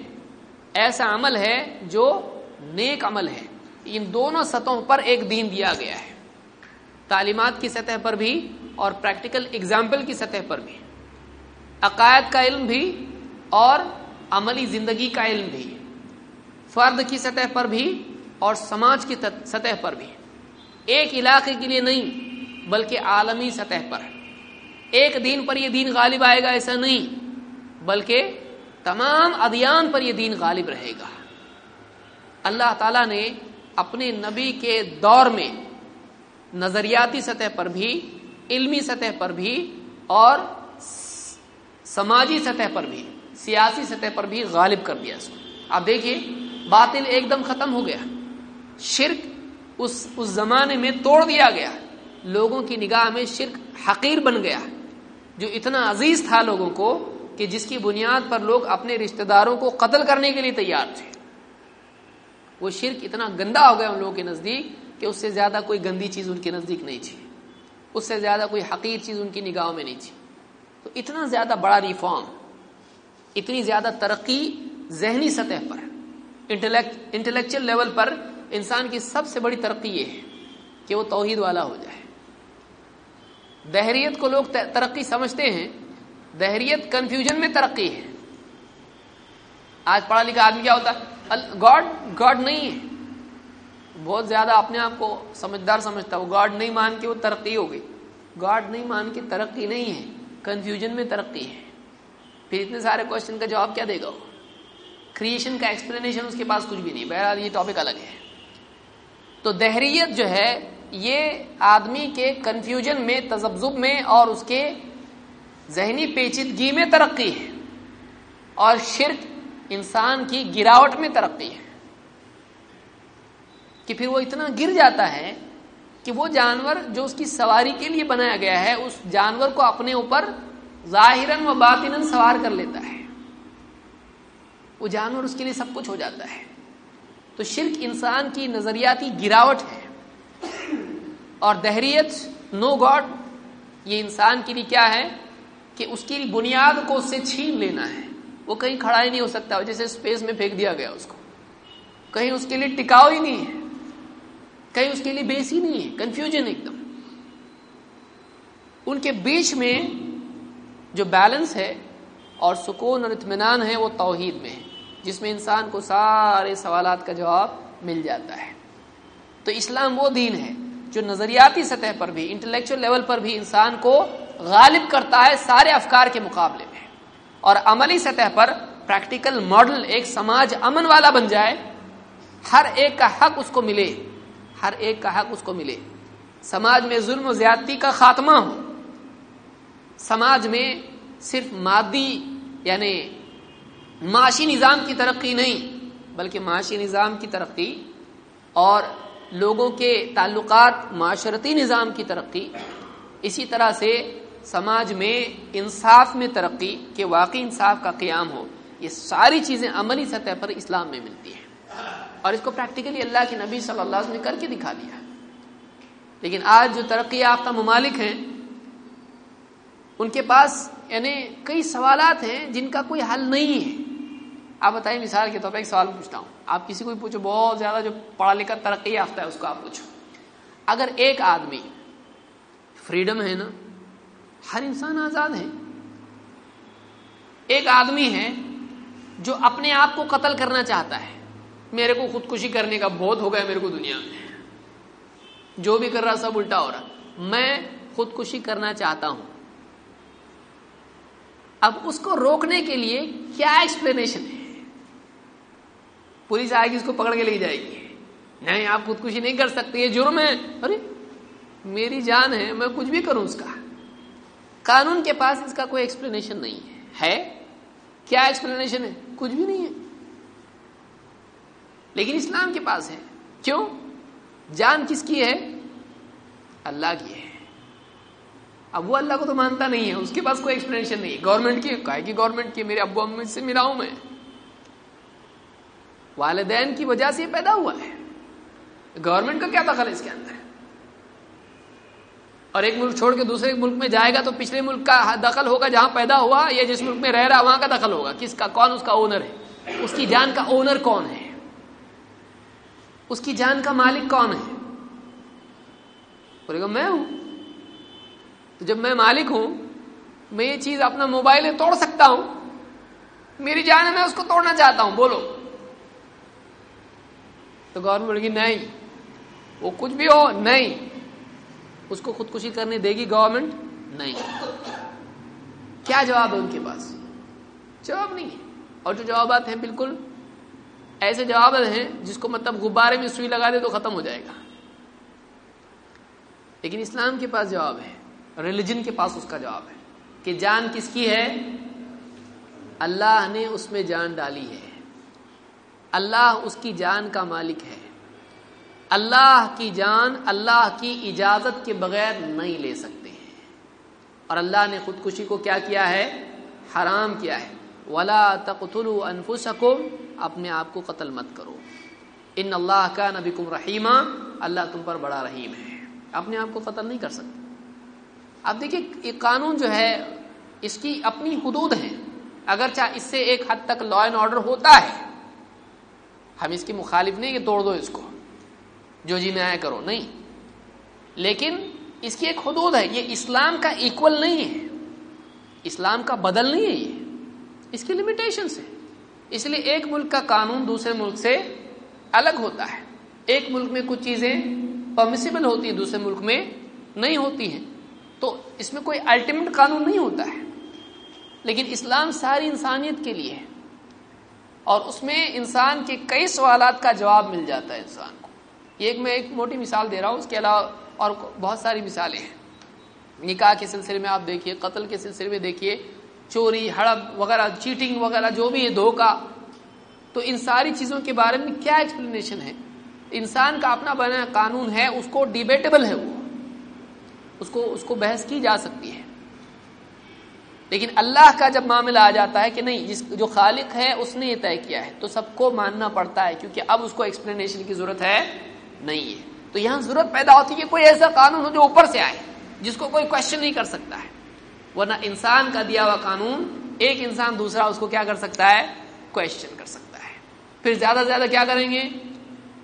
ایسا عمل ہے جو نیک عمل ہے۔ ان دونوں سطحوں پر ایک دین دیا گیا ہے۔ تعلیمات کی سطح پر بھی اور پریکٹیکل اگزامپل کی سطح پر بھی۔ عقائد کا علم بھی اور عملی زندگی کا علم بھی۔ فرد کی سطح پر بھی اور سماج کی سطح پر بھی۔ ایک علاقے کے لیے نہیں، بلکہ عالمی سطح پر۔ ایک دین پر یہ دین غالب آئے گا، ایسا نہیں، بلکہ تمام ادیان پر یہ دین غالب رہے گا۔ اللہ تعالی نے اپنے نبی کے دور میں نظریاتی سطح پر بھی، علمی سطح پر بھی، اور سماجی سطح پر بھی، سیاسی سطح پر بھی غالب کر دیا اس کو۔ آپ دیکھیے، باطل ایک دم ختم ہو گیا۔ شرک اس اس زمانے میں توڑ دیا گیا۔ لوگوں کی نگاہ میں شرک حقیر بن گیا۔ جو اتنا عزیز تھا لوگوں کو کہ جس کی بنیاد پر لوگ اپنے رشتہ داروں کو قتل کرنے کے لیے تیار تھے۔ وہ شرک اتنا گندا ہو گیا ان لوگوں کے نزدیک کہ اس سے زیادہ کوئی گندی چیز ان کے نزدیک نہیں تھی۔ اس سے زیادہ کوئی حقیر چیز ان کی نگاہوں میں نہیں تھی۔ تو اتنا زیادہ بڑا ریفارم اتنی زیادہ ترقی ذہنی سطح پر انٹلیکچل لیول پر انسان کی سب سے بڑی ترقی یہ ہے کہ وہ توحید والا ہو جائے۔ دہریت کو لوگ ترقی سمجھتے ہیں، دہریت کنفیوژن میں ترقی ہے۔ آج پڑھا لکھا آدمی کیا ہوتا ہے؟ گاڈ گاڈ نہیں ہے۔ بہت زیادہ اپنے آپ کو سمجھدار سمجھتا وہ گاڈ نہیں مان کے وہ ترقی ہو گئی۔ گاڈ نہیں مان کے ترقی نہیں ہے۔ کنفیوژن میں ترقی ہے۔ پھر اتنے سارے کوشچن کا جواب کیا دے گا؟ وہ کریشن کا ایکسپلینیشن اس کے پاس کچھ بھی نہیں۔ بہرحال یہ ٹاپک الگ ہے۔ تو دہریت جو ہے، یہ آدمی کے کنفیوژن میں تجبزب میں اور اس کے ذہنی پیچیدگی میں ترقی ہے۔ اور شرک انسان کی گراوٹ میں ترقی ہے۔ کہ پھر وہ اتنا گر جاتا ہے کہ وہ جانور جو اس کی سواری کے لیے بنایا گیا ہے، اس جانور کو اپنے اوپر ظاہر و باطن سوار کر لیتا ہے۔ وہ جانور اس کے لیے سب کچھ ہو جاتا ہے۔ تو شرک انسان کی نظریاتی گراوٹ ہے۔ اور دہریت، نو گاڈ، یہ انسان کے لیے کیا ہے کہ اس کی بنیاد کو اس سے چھین لینا ہے۔ وہ کہیں کھڑا ہی نہیں ہو سکتا، جیسے اسپیس میں پھینک دیا گیا اس کو۔ کہیں اس کے لیے ٹکاؤ ہی نہیں ہے۔ کہیں اس کے لیے بیس ہی نہیں ہے کنفیوژن ایک دم۔ ان کے بیچ میں جو بیلنس ہے اور سکون اور اطمینان ہے، وہ توحید میں ہے، جس میں انسان کو سارے سوالات کا جواب مل جاتا ہے۔ تو اسلام وہ دین ہے جو نظریاتی سطح پر بھی انٹلیکچل لیول پر بھی انسان کو غالب کرتا ہے سارے افکار کے مقابلے میں۔ اور عملی سطح پر پریکٹیکل ماڈل ایک سماج امن والا بن جائے، ہر ایک کا حق اس کو ملے۔ ہر ایک کا حق اس کو ملے۔ سماج میں ظلم و زیادتی کا خاتمہ ہو۔ سماج میں صرف مادی یعنی معاشی نظام کی ترقی نہیں، بلکہ معاشی نظام کی ترقی اور لوگوں کے تعلقات معاشرتی نظام کی ترقی۔ اسی طرح سے سماج میں انصاف میں ترقی، کہ واقعی انصاف کا قیام ہو۔ یہ ساری چیزیں عملی سطح پر اسلام میں ملتی ہیں۔ اور اس کو پریکٹیکلی اللہ کے نبی صلی اللہ علیہ وسلم نے کر کے دکھا دیا۔ لیکن آج جو ترقی یافتہ ممالک ہیں، ان کے پاس یعنی کئی سوالات ہیں جن کا کوئی حل نہیں ہے۔ آپ بتائیے مثال کے طور پر ایک سوال پوچھتا ہوں۔ آپ کسی کو بھی پوچھو، بہت زیادہ جو پڑھا لکھا ترقی یافتہ ہے، اس کو آپ پوچھو۔ اگر ایک آدمی فریڈم ہے نا، ہر انسان آزاد ہے۔ ایک آدمی ہے جو اپنے آپ کو قتل کرنا چاہتا ہے۔ میرے کو خودکشی کرنے کا بہت ہو گیا میرے کو دنیا میں۔ جو بھی کر رہا سب الٹا ہو رہا۔ میں خودکشی کرنا چاہتا ہوں۔ اب اس کو روکنے کے لیے کیا ایکسپلینیشن ہے؟ پولیس آئے گی، اس کو پکڑ کے لے جائے گی۔ نہیں، آپ خودکشی نہیں کر سکتے، یہ جرم ہے۔ ارے، میری جان ہے، میں کچھ بھی کروں اس کا۔ قانون کے پاس اس کا کوئی ایکسپلینیشن نہیں ہے۔ ہے؟ کیا ایکسپلینیشن ہے؟ کچھ بھی نہیں ہے۔ لیکن اسلام کے پاس ہے۔ کیوں؟ جان کس کی ہے؟ اللہ کی ہے۔ اب وہ اللہ کو تو مانتا نہیں ہے، اس کے پاس کوئی ایکسپلینیشن نہیں ہے۔ گورنمنٹ کی، کہا کہ گورنمنٹ کی، میرے ابو امی سے ملا ہوں میں۔ والدین کی وجہ سے یہ پیدا ہوا ہے۔ گورنمنٹ کا کیا دخل ہے اس کے اندر؟ اور ایک ملک چھوڑ کے دوسرے ملک میں جائے گا تو پچھلے ملک کا دخل ہوگا جہاں پیدا ہوا یا جس ملک میں رہ رہا، وہاں کا دخل ہوگا۔ کس کا؟ کون اس کا اونر ہے؟ اس کی جان کا اونر کون ہے؟ اس کی جان کا مالک کون ہے؟ بولے گا، میں ہوں۔ تو جب میں مالک ہوں، میں یہ چیز اپنا موبائل توڑ سکتا ہوں۔ میری جان ہے، میں اس کو توڑنا چاہتا ہوں، بولو۔ تو گورنمنٹ بولے گی، نہیں۔ وہ کچھ بھی ہو، نہیں۔ اس کو خودکشی کرنے دے گی گورنمنٹ، نہیں۔ کیا جواب ہے ان کے پاس؟ جواب نہیں ہے۔ اور جو جوابات ہیں، بالکل ایسے جواب ہیں جس کو مطلب غبارے میں سوئی لگا دے تو ختم ہو جائے گا۔ لیکن اسلام کے پاس جواب ہے ریلیجن کے پاس اس کا جواب ہے کہ جان کس کی ہے؟ اللہ نے اس میں جان ڈالی ہے۔ اللہ اس کی جان کا مالک ہے۔ اللہ کی جان اللہ کی اجازت کے بغیر نہیں لے سکتے ہیں۔ اور اللہ نے خودکشی کو کیا کیا ہے؟ حرام کیا ہے۔ ولا تقتلوا انفسکم اپنے آپ کو قتل مت کرو۔ ان اللہ کا نبی کم رحیمہ اللہ تم پر بڑا رحیم ہے۔ اپنے آپ کو قتل نہیں کر سکتے۔ اب دیکھیے، یہ قانون جو ہے، اس کی اپنی حدود ہیں۔ اگرچہ اس سے ایک حد تک لا اینڈ آرڈر ہوتا ہے۔ ہم اس کی مخالف نہیں کہ توڑ دو اس کو۔ جو جی میں آیا کرو۔ نہیں۔ لیکن اس کی ایک حدود ہے۔ یہ اسلام کا ایکول نہیں ہے۔ اسلام کا بدل نہیں ہے یہ۔ اس کی لمیٹیشن سے اس لیے ایک ملک کا قانون دوسرے ملک سے الگ ہوتا ہے۔ ایک ملک میں کچھ چیزیں پرمیسیبل ہوتی ہیں، دوسرے ملک میں نہیں ہوتی ہیں۔ تو اس میں کوئی الٹیمیٹ قانون نہیں ہوتا ہے۔ لیکن اسلام ساری انسانیت کے لیے ہے۔ اور اس میں انسان کے کئی سوالات کا جواب مل جاتا ہے انسان کو۔ ایک میں ایک موٹی مثال دے رہا ہوں، اس کے علاوہ اور بہت ساری مثالیں ہیں۔ نکاح کے سلسلے میں آپ دیکھیے، قتل کے سلسلے میں دیکھیے چوری ہڑپ وغیرہ، چیٹنگ وغیرہ، جو بھی ہے دھوکا، تو ان ساری چیزوں کے بارے میں کیا ایکسپلینیشن ہے؟ انسان کا اپنا بنا قانون ہے، اس کو ڈیبیٹیبل ہے وہ، اس کو اس کو بحث کی جا سکتی ہے۔ لیکن اللہ کا جب معاملہ آ جاتا ہے کہ نہیں، جس جو خالق ہے، اس نے یہ طے کیا ہے، تو سب کو ماننا پڑتا ہے، کیونکہ اب اس کو ایکسپلینیشن کی ضرورت ہے نہیں ہے۔ تو یہاں ضرورت پیدا ہوتی ہے کہ کوئی ایسا قانون ہو جو اوپر سے آئے، جس کو کوئی کوشچن نہیں کر سکتا ہے۔ ورنہ انسان کا دیا ہوا قانون، ایک انسان دوسرا اس کو کیا کر سکتا ہے؟ کوشچن کر سکتا ہے۔ پھر زیادہ سے زیادہ کیا کریں گے؟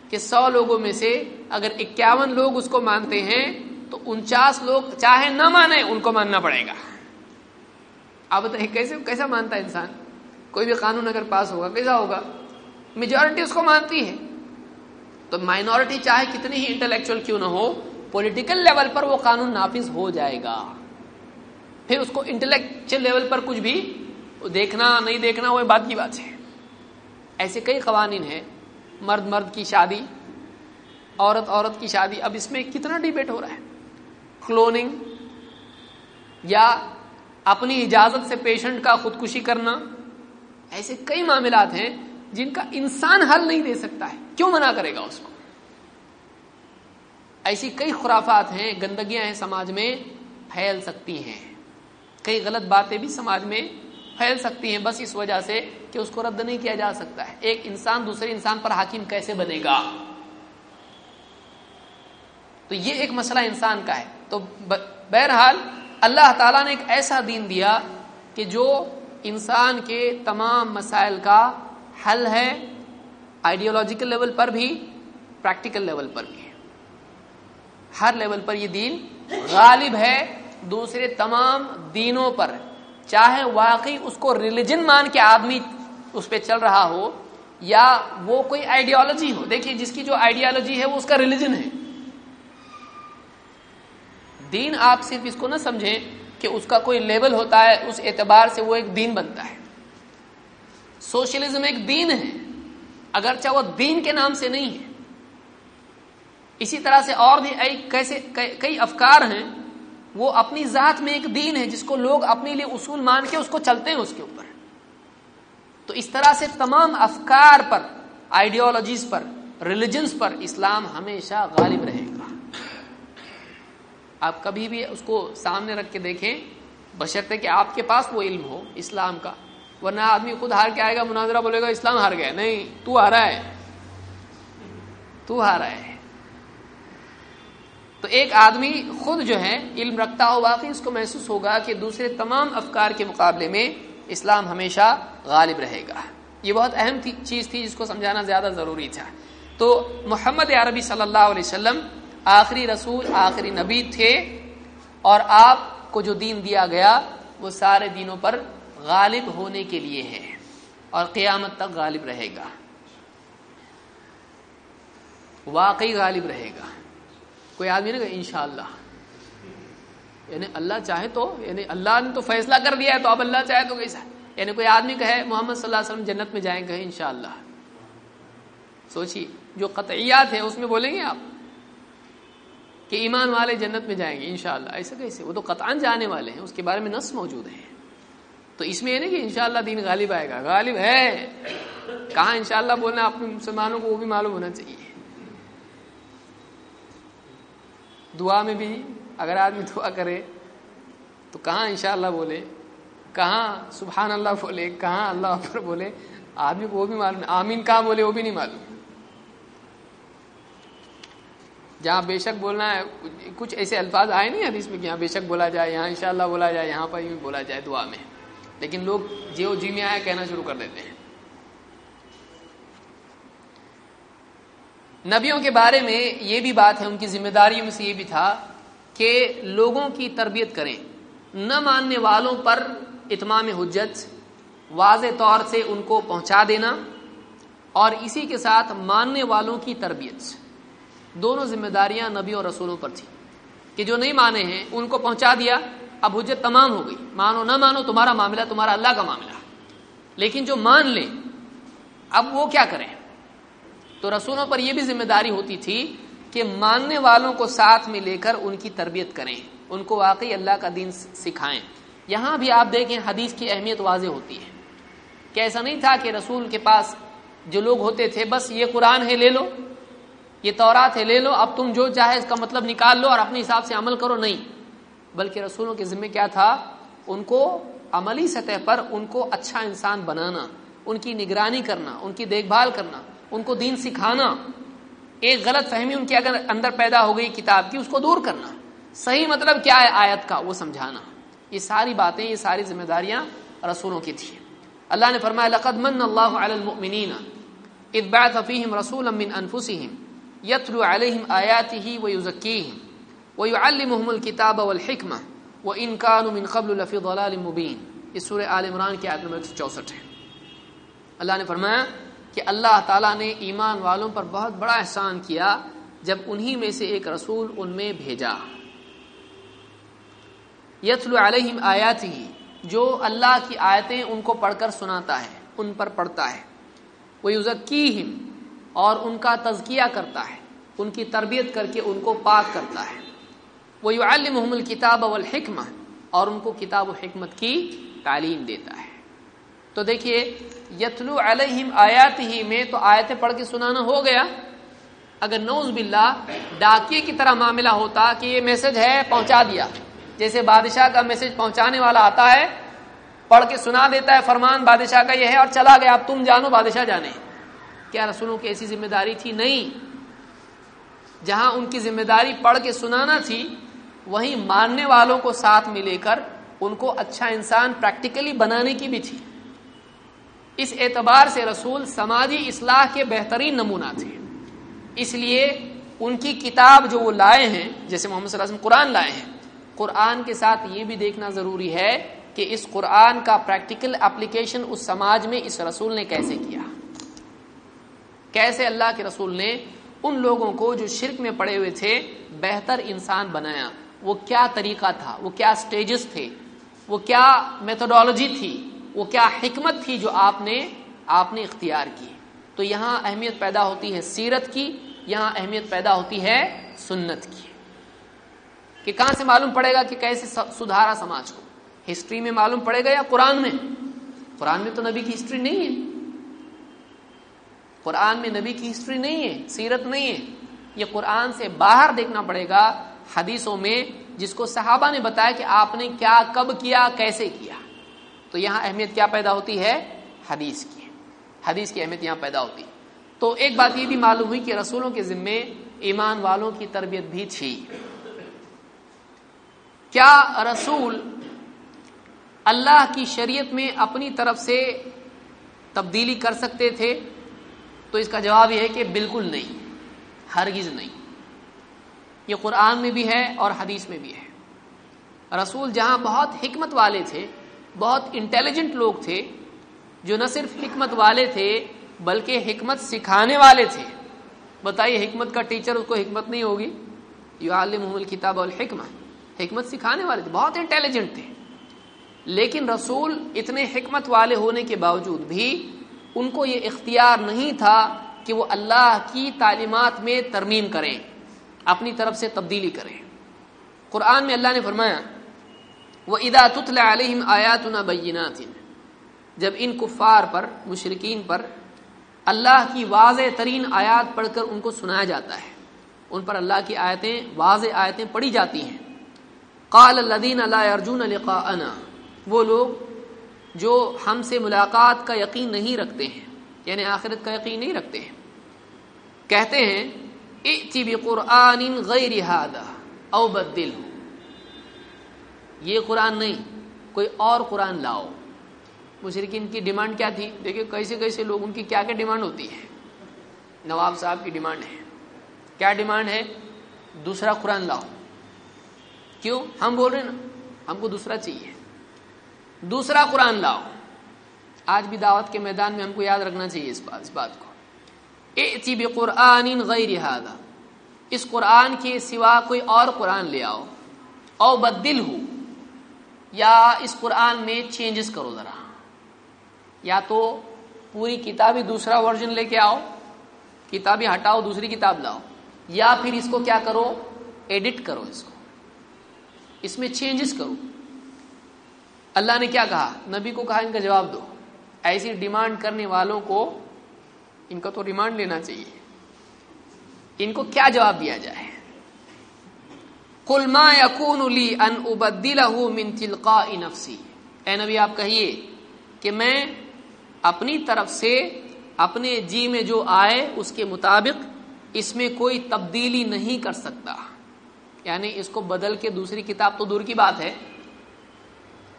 کہ سو لوگوں میں سے اگر اکیاون لوگ اس کو مانتے ہیں، تو انچاس لوگ چاہے نہ مانے، ان کو ماننا پڑے گا۔ آپ بتائیے کیسے، کیسا مانتا ہے انسان؟ کوئی بھی قانون اگر پاس ہوگا کیسا ہوگا میجورٹی اس کو مانتی ہے۔ تو مائنورٹی چاہے کتنی ہی انٹلیکچوئل کیوں نہ ہو پولیٹیکل لیول پر وہ قانون نافذ ہو جائے گا۔ پھر اس کو انٹلیکچل لیول پر کچھ بھی دیکھنا، نہیں دیکھنا، وہ بات کی بات ہے۔ ایسے کئی قوانین ہیں، مرد مرد کی شادی، عورت عورت کی شادی۔ اب اس میں کتنا ڈیبیٹ ہو رہا ہے؟ کلوننگ یا اپنی اجازت سے پیشنٹ کا خودکشی کرنا۔ ایسے کئی معاملات ہیں جن کا انسان حل نہیں دے سکتا ہے۔ کیوں منع کرے گا اس کو؟ ایسی کئی خرافات ہیں، گندگیاں ہیں سماج میں، پھیل سکتی ہیں۔ کئی غلط باتیں بھی سماج میں پھیل سکتی ہیں، بس اس وجہ سے کہ اس کو رد نہیں کیا جا سکتا ہے۔ ایک انسان دوسرے انسان پر حاکم کیسے بنے گا؟ تو یہ ایک مسئلہ انسان کا ہے۔ تو بہرحال اللہ تعالیٰ نے ایک ایسا دین دیا کہ جو انسان کے تمام مسائل کا حل ہے آئیڈیولوجیکل لیول پر بھی پریکٹیکل لیول پر بھی۔ ہر لیول پر یہ دین غالب ہے۔ دوسرے تمام دینوں پر، چاہے واقعی اس کو ریلیجن مان کے آدمی اس پہ چل رہا ہو یا وہ کوئی آئیڈیالوجی ہو۔ دیکھیے، جس کی جو آئیڈیالوجی ہے وہ اس کا ریلیجن ہے۔ دین آپ صرف اس کو نہ سمجھیں کہ اس کا کوئی لیول ہوتا ہے، اس اعتبار سے وہ ایک دین بنتا ہے۔ سوشلزم ایک دین ہے، اگرچہ وہ دین کے نام سے نہیں ہے۔ اسی طرح سے اور بھی کیسے کئی افکار ہیں وہ اپنی ذات میں ایک دین ہے جس کو لوگ اپنے لیے اصول مان کے اس کو چلتے ہیں اس کے اوپر۔ تو اس طرح سے تمام افکار پر آئیڈیالوجیز پر ریلیجنس پر اسلام ہمیشہ غالب رہے گا۔ آپ کبھی بھی اس کو سامنے رکھ کے دیکھیں، بشرطے کہ آپ کے پاس وہ علم ہو، اسلام کا۔ ورنہ آدمی خود ہار کے آئے گا، مناظرہ بولے گا، اسلام ہار گیا۔ نہیں، تو ہارا ہے۔ تو ہارا ہے۔ تو ایک آدمی خود جو ہے علم رکھتا ہو، واقعی اس کو محسوس ہوگا کہ دوسرے تمام افکار کے مقابلے میں اسلام ہمیشہ غالب رہے گا۔ یہ بہت اہم چیز تھی جس کو سمجھانا زیادہ ضروری تھا۔ تو محمد عربی صلی اللہ علیہ وسلم آخری رسول، آخری نبی تھے اور آپ کو جو دین دیا گیا وہ سارے دینوں پر غالب ہونے کے لیے ہے اور قیامت تک غالب رہے گا۔ واقعی غالب رہے گا۔ کوئی آدمی نہیں ان شاء اللہ یعنی اللہ چاہے تو یعنی اللہ نے تو فیصلہ کر دیا ہے تو اب اللہ چاہے تو کیسا یعنی کوئی آدمی کہے، محمد صلی اللہ علیہ وسلم جنت میں جائیں گے، انشاءاللہ. سوچیے، جو قطعیات ہیں، اس میں بولیں گے آپ؟ کہ ایمان والے جنت میں جائیں گے، انشاءاللہ. ایسا کیسے؟ وہ تو قطعا جانے والے ہیں، اس کے بارے میں نص موجود ہے تو اس میں یہ نہیں کہ انشاءاللہ دین غالب آئے گا، غالب ہے. کہاں انشاءاللہ بولنا اپنے مسلمانوں کو وہ بھی معلوم ہونا چاہیے. دعا میں بھی اگر آدمی دعا کرے تو کہاں انشاءاللہ بولے؟ کہاں سبحان اللہ بولے؟ کہاں اللہ پر بولے؟ آدمی کو وہ بھی معلوم، آمین کہاں بولے وہ بھی نہیں معلوم۔ جہاں بے شک بولنا ہے، کچھ ایسے الفاظ آئے نہیں حدیث میں کہ یہاں بے شک بولا جائے، یہاں انشاءاللہ بولا جائے، یہاں پر بھی بولا جائے دعا میں۔ لیکن لوگ جیو جی میں آیا کہنا شروع کر دیتے ہیں۔ نبیوں کے بارے میں یہ بھی بات ہے، ان کی ذمہ داریوں میں سے یہ بھی تھا کہ لوگوں کی تربیت کریں۔ نہ ماننے والوں پر اتمام حجت واضح طور سے ان کو پہنچا دینا اور اسی کے ساتھ ماننے والوں کی تربیت۔ دونوں ذمہ داریاں نبی اور رسولوں پر تھی کہ جو نہیں مانے ہیں، ان کو پہنچا دیا، اب حجت تمام ہو گئی۔ مانو، نہ مانو، تمہارا معاملہ، تمہارا اللہ کا معاملہ۔ لیکن جو مان لیں، اب وہ کیا کریں؟ تو رسولوں پر یہ بھی ذمہ داری ہوتی تھی کہ ماننے والوں کو ساتھ میں لے کر ان کی تربیت کریں، ان کو واقعی اللہ کا دین سکھائیں۔ یہاں بھی آپ دیکھیں حدیث کی اہمیت واضح ہوتی ہے کہ ایسا نہیں تھا کہ رسول کے پاس جو لوگ ہوتے تھے، بس یہ قرآن ہے، لے لو، یہ تورات ہے، لے لو، اب تم جو چاہے اس کا مطلب نکال لو اور اپنے حساب سے عمل کرو۔ نہیں، بلکہ رسولوں کے ذمہ کیا تھا؟ ان کو عملی سطح پر ان کو اچھا انسان بنانا، ان کی نگرانی کرنا، ان کی دیکھ بھال کرنا۔ ان کو دین سکھانا، ایک غلط فہمی ان کے اگر اندر پیدا ہو گئی کتاب کی، اس کو دور کرنا۔ صحیح مطلب کیا ہے آیت کا؟ وہ سمجھانا۔ یہ ساری باتیں، یہ ساری ذمہ داریاں رسولوں کی تھیں۔ اللہ نے فرمایا، لقد من اللہ علی المؤمنین، اذ بعث فیہم رسولا من انفسہم یتلو علیہم آیاتہ ویزکیہم ویعلمہم الکتاب والحکمہ وان كانوا من قبل لفی ضلال مبین۔ اس سورہ آل عمران کی آیت نمبر 64 ہے۔ اللہ نے فرمایا کہ اللہ تعالیٰ نے ایمان والوں پر بہت بڑا احسان کیا جب انہی میں سے ایک رسول ان میں بھیجا۔ یتلو علیہم آیات ہی جو اللہ کی آیتیں ان کو پڑھ کر سناتا ہے، ان پر پڑھتا ہے۔ وہ یوزکیم اور ان کا تزکیہ کرتا ہے، ان کی تربیت کر کے ان کو پاک کرتا ہے۔ وہ یو الکتاب کتاب والحکمہ، اور ان کو کتاب و حکمت کی تعلیم دیتا ہے۔ تو دیکھیے، یتلو علیہم آیات ہی میں تو آیتیں پڑھ کے سنانا ہو گیا۔ اگر نوز باللہ ڈاکیے کی طرح معاملہ ہوتا کہ یہ میسج ہے، پہنچا دیا۔ جیسے بادشاہ کا میسج پہنچانے والا آتا ہے، پڑھ کے سنا دیتا ہے، فرمان بادشاہ کا یہ ہے اور چلا گیا۔ اب تم جانو بادشاہ جانے۔ کیا رسولوں کی ایسی ذمہ داری تھی؟ نہیں۔ جہاں ان کی ذمہ داری پڑھ کے سنانا تھی، وہیں ماننے والوں کو ساتھ میں لے کر ان کو اچھا انسان پریکٹیکلی بنانے کی بھی تھی۔ اس اعتبار سے رسول سماجی اصلاح کے بہترین نمونہ تھے۔ اس لیے ان کی کتاب جو وہ لائے ہیں، جیسے محمد صلی اللہ علیہ وسلم قرآن لائے ہیں، قرآن کے ساتھ یہ بھی دیکھنا ضروری ہے کہ اس قرآن کا پریکٹیکل اپلیکیشن اس سماج میں اس رسول نے کیسے کیا۔ کیسے اللہ کے رسول نے ان لوگوں کو جو شرک میں پڑے ہوئے تھے، بہتر انسان بنایا۔ وہ کیا طریقہ تھا؟ وہ کیا سٹیجز تھے؟ وہ کیا میتھڈالوجی تھی؟ وہ کیا حکمت تھی جو آپ نے آپ نے اختیار کی۔ تو یہاں اہمیت پیدا ہوتی ہے سیرت کی، یہاں اہمیت پیدا ہوتی ہے سنت کی۔ کہ کہاں سے معلوم پڑے گا کہ کیسے سدھارا سماج کو؟ ہسٹری میں معلوم پڑے گا یا قرآن میں؟ قرآن میں تو نبی کی ہسٹری نہیں ہے۔ قرآن میں نبی کی ہسٹری نہیں ہے، سیرت نہیں ہے۔ یہ قرآن سے باہر دیکھنا پڑے گا حدیثوں میں، جس کو صحابہ نے بتایا کہ آپ نے کیا، کب کیا، کیسے کیا۔ تو یہاں اہمیت کیا پیدا ہوتی ہے؟ حدیث کی۔ حدیث کی اہمیت یہاں پیدا ہوتی۔ تو ایک بات یہ بھی معلوم ہوئی کہ رسولوں کے ذمے ایمان والوں کی تربیت بھی تھی۔ کیا رسول اللہ کی شریعت میں اپنی طرف سے تبدیلی کر سکتے تھے؟ تو اس کا جواب یہ ہے کہ بالکل نہیں، ہرگز نہیں۔ یہ قرآن میں بھی ہے اور حدیث میں بھی ہے۔ رسول جہاں بہت حکمت والے تھے بہت انٹیلیجنٹ لوگ تھے، جو نہ صرف حکمت والے تھے، بلکہ حکمت سکھانے والے تھے۔ بتائیے، حکمت کا ٹیچر اس کو حکمت نہیں ہوگی؟ یو عالم کتاب الحکمت حکمت سکھانے والے تھے، بہت انٹیلیجنٹ تھے۔ لیکن رسول اتنے حکمت والے ہونے کے باوجود بھی ان کو یہ اختیار نہیں تھا کہ وہ اللہ کی تعلیمات میں ترمیم کریں، اپنی طرف سے تبدیلی کریں۔ قرآن میں اللہ نے فرمایا وہ ادا تتل علیہم آیات بینات جب ان کفار پر مشرقین پر اللہ کی واضح ترین آیات پڑھ کر ان کو سنایا جاتا ہے۔ ان پر اللہ کی آیتیں، واضح آیتیں پڑھی جاتی ہیں۔ قال الدین اللہ ارجن لقاءنا۔ وہ لوگ جو ہم سے ملاقات کا یقین نہیں رکھتے ہیں یعنی آخرت کا یقین نہیں رکھتے ہیں۔ کہتے ہیں ائتی بقرآن غیر هذا او بدل یہ قرآن نہیں، کوئی اور قرآن لاؤ۔ مشرقین کی ڈیمانڈ کیا تھی؟ دیکھیں کیسے کیسے لوگ ان کی کیا کیا ڈیمانڈ ہوتی ہے نواب صاحب کی ڈیمانڈ ہے۔ کیا ڈیمانڈ ہے؟ دوسرا قرآن لاؤ۔ کیوں؟ ہم بول رہے نا، ہم کو دوسرا چاہیے۔ دوسرا قرآن لاؤ۔ آج بھی دعوت کے میدان میں ہم کو یاد رکھنا چاہیے اس بات اس بات کو۔ اے بقرآن غیر هذا۔ اس قرآن کے سوا کوئی اور قرآن لے آؤ۔ او بدل ہو یا اس قرآن میں چینجز کرو ذرا۔ یا تو پوری کتابی دوسرا ورژن لے کے آؤ کتابی ہٹاؤ، دوسری کتاب لاؤ۔ یا پھر اس کو کیا کرو؟ ایڈٹ کرو اس کو۔ اس میں چینجز کرو۔ اللہ نے کیا کہا؟ نبی کو کہا ان کا جواب دو۔ ایسی ڈیمانڈ کرنے والوں کو ان کا تو ریمانڈ لینا چاہیے۔ ان کو کیا جواب دیا جائے؟ کل ما یقون لی ان ابدل من تلقاء نفسی اے نبی، آپ کہیے کہ میں اپنی طرف سے اپنے جی میں جو آئے اس کے مطابق اس میں کوئی تبدیلی نہیں کر سکتا۔ یعنی اس کو بدل کے دوسری کتاب تو دور کی بات ہے۔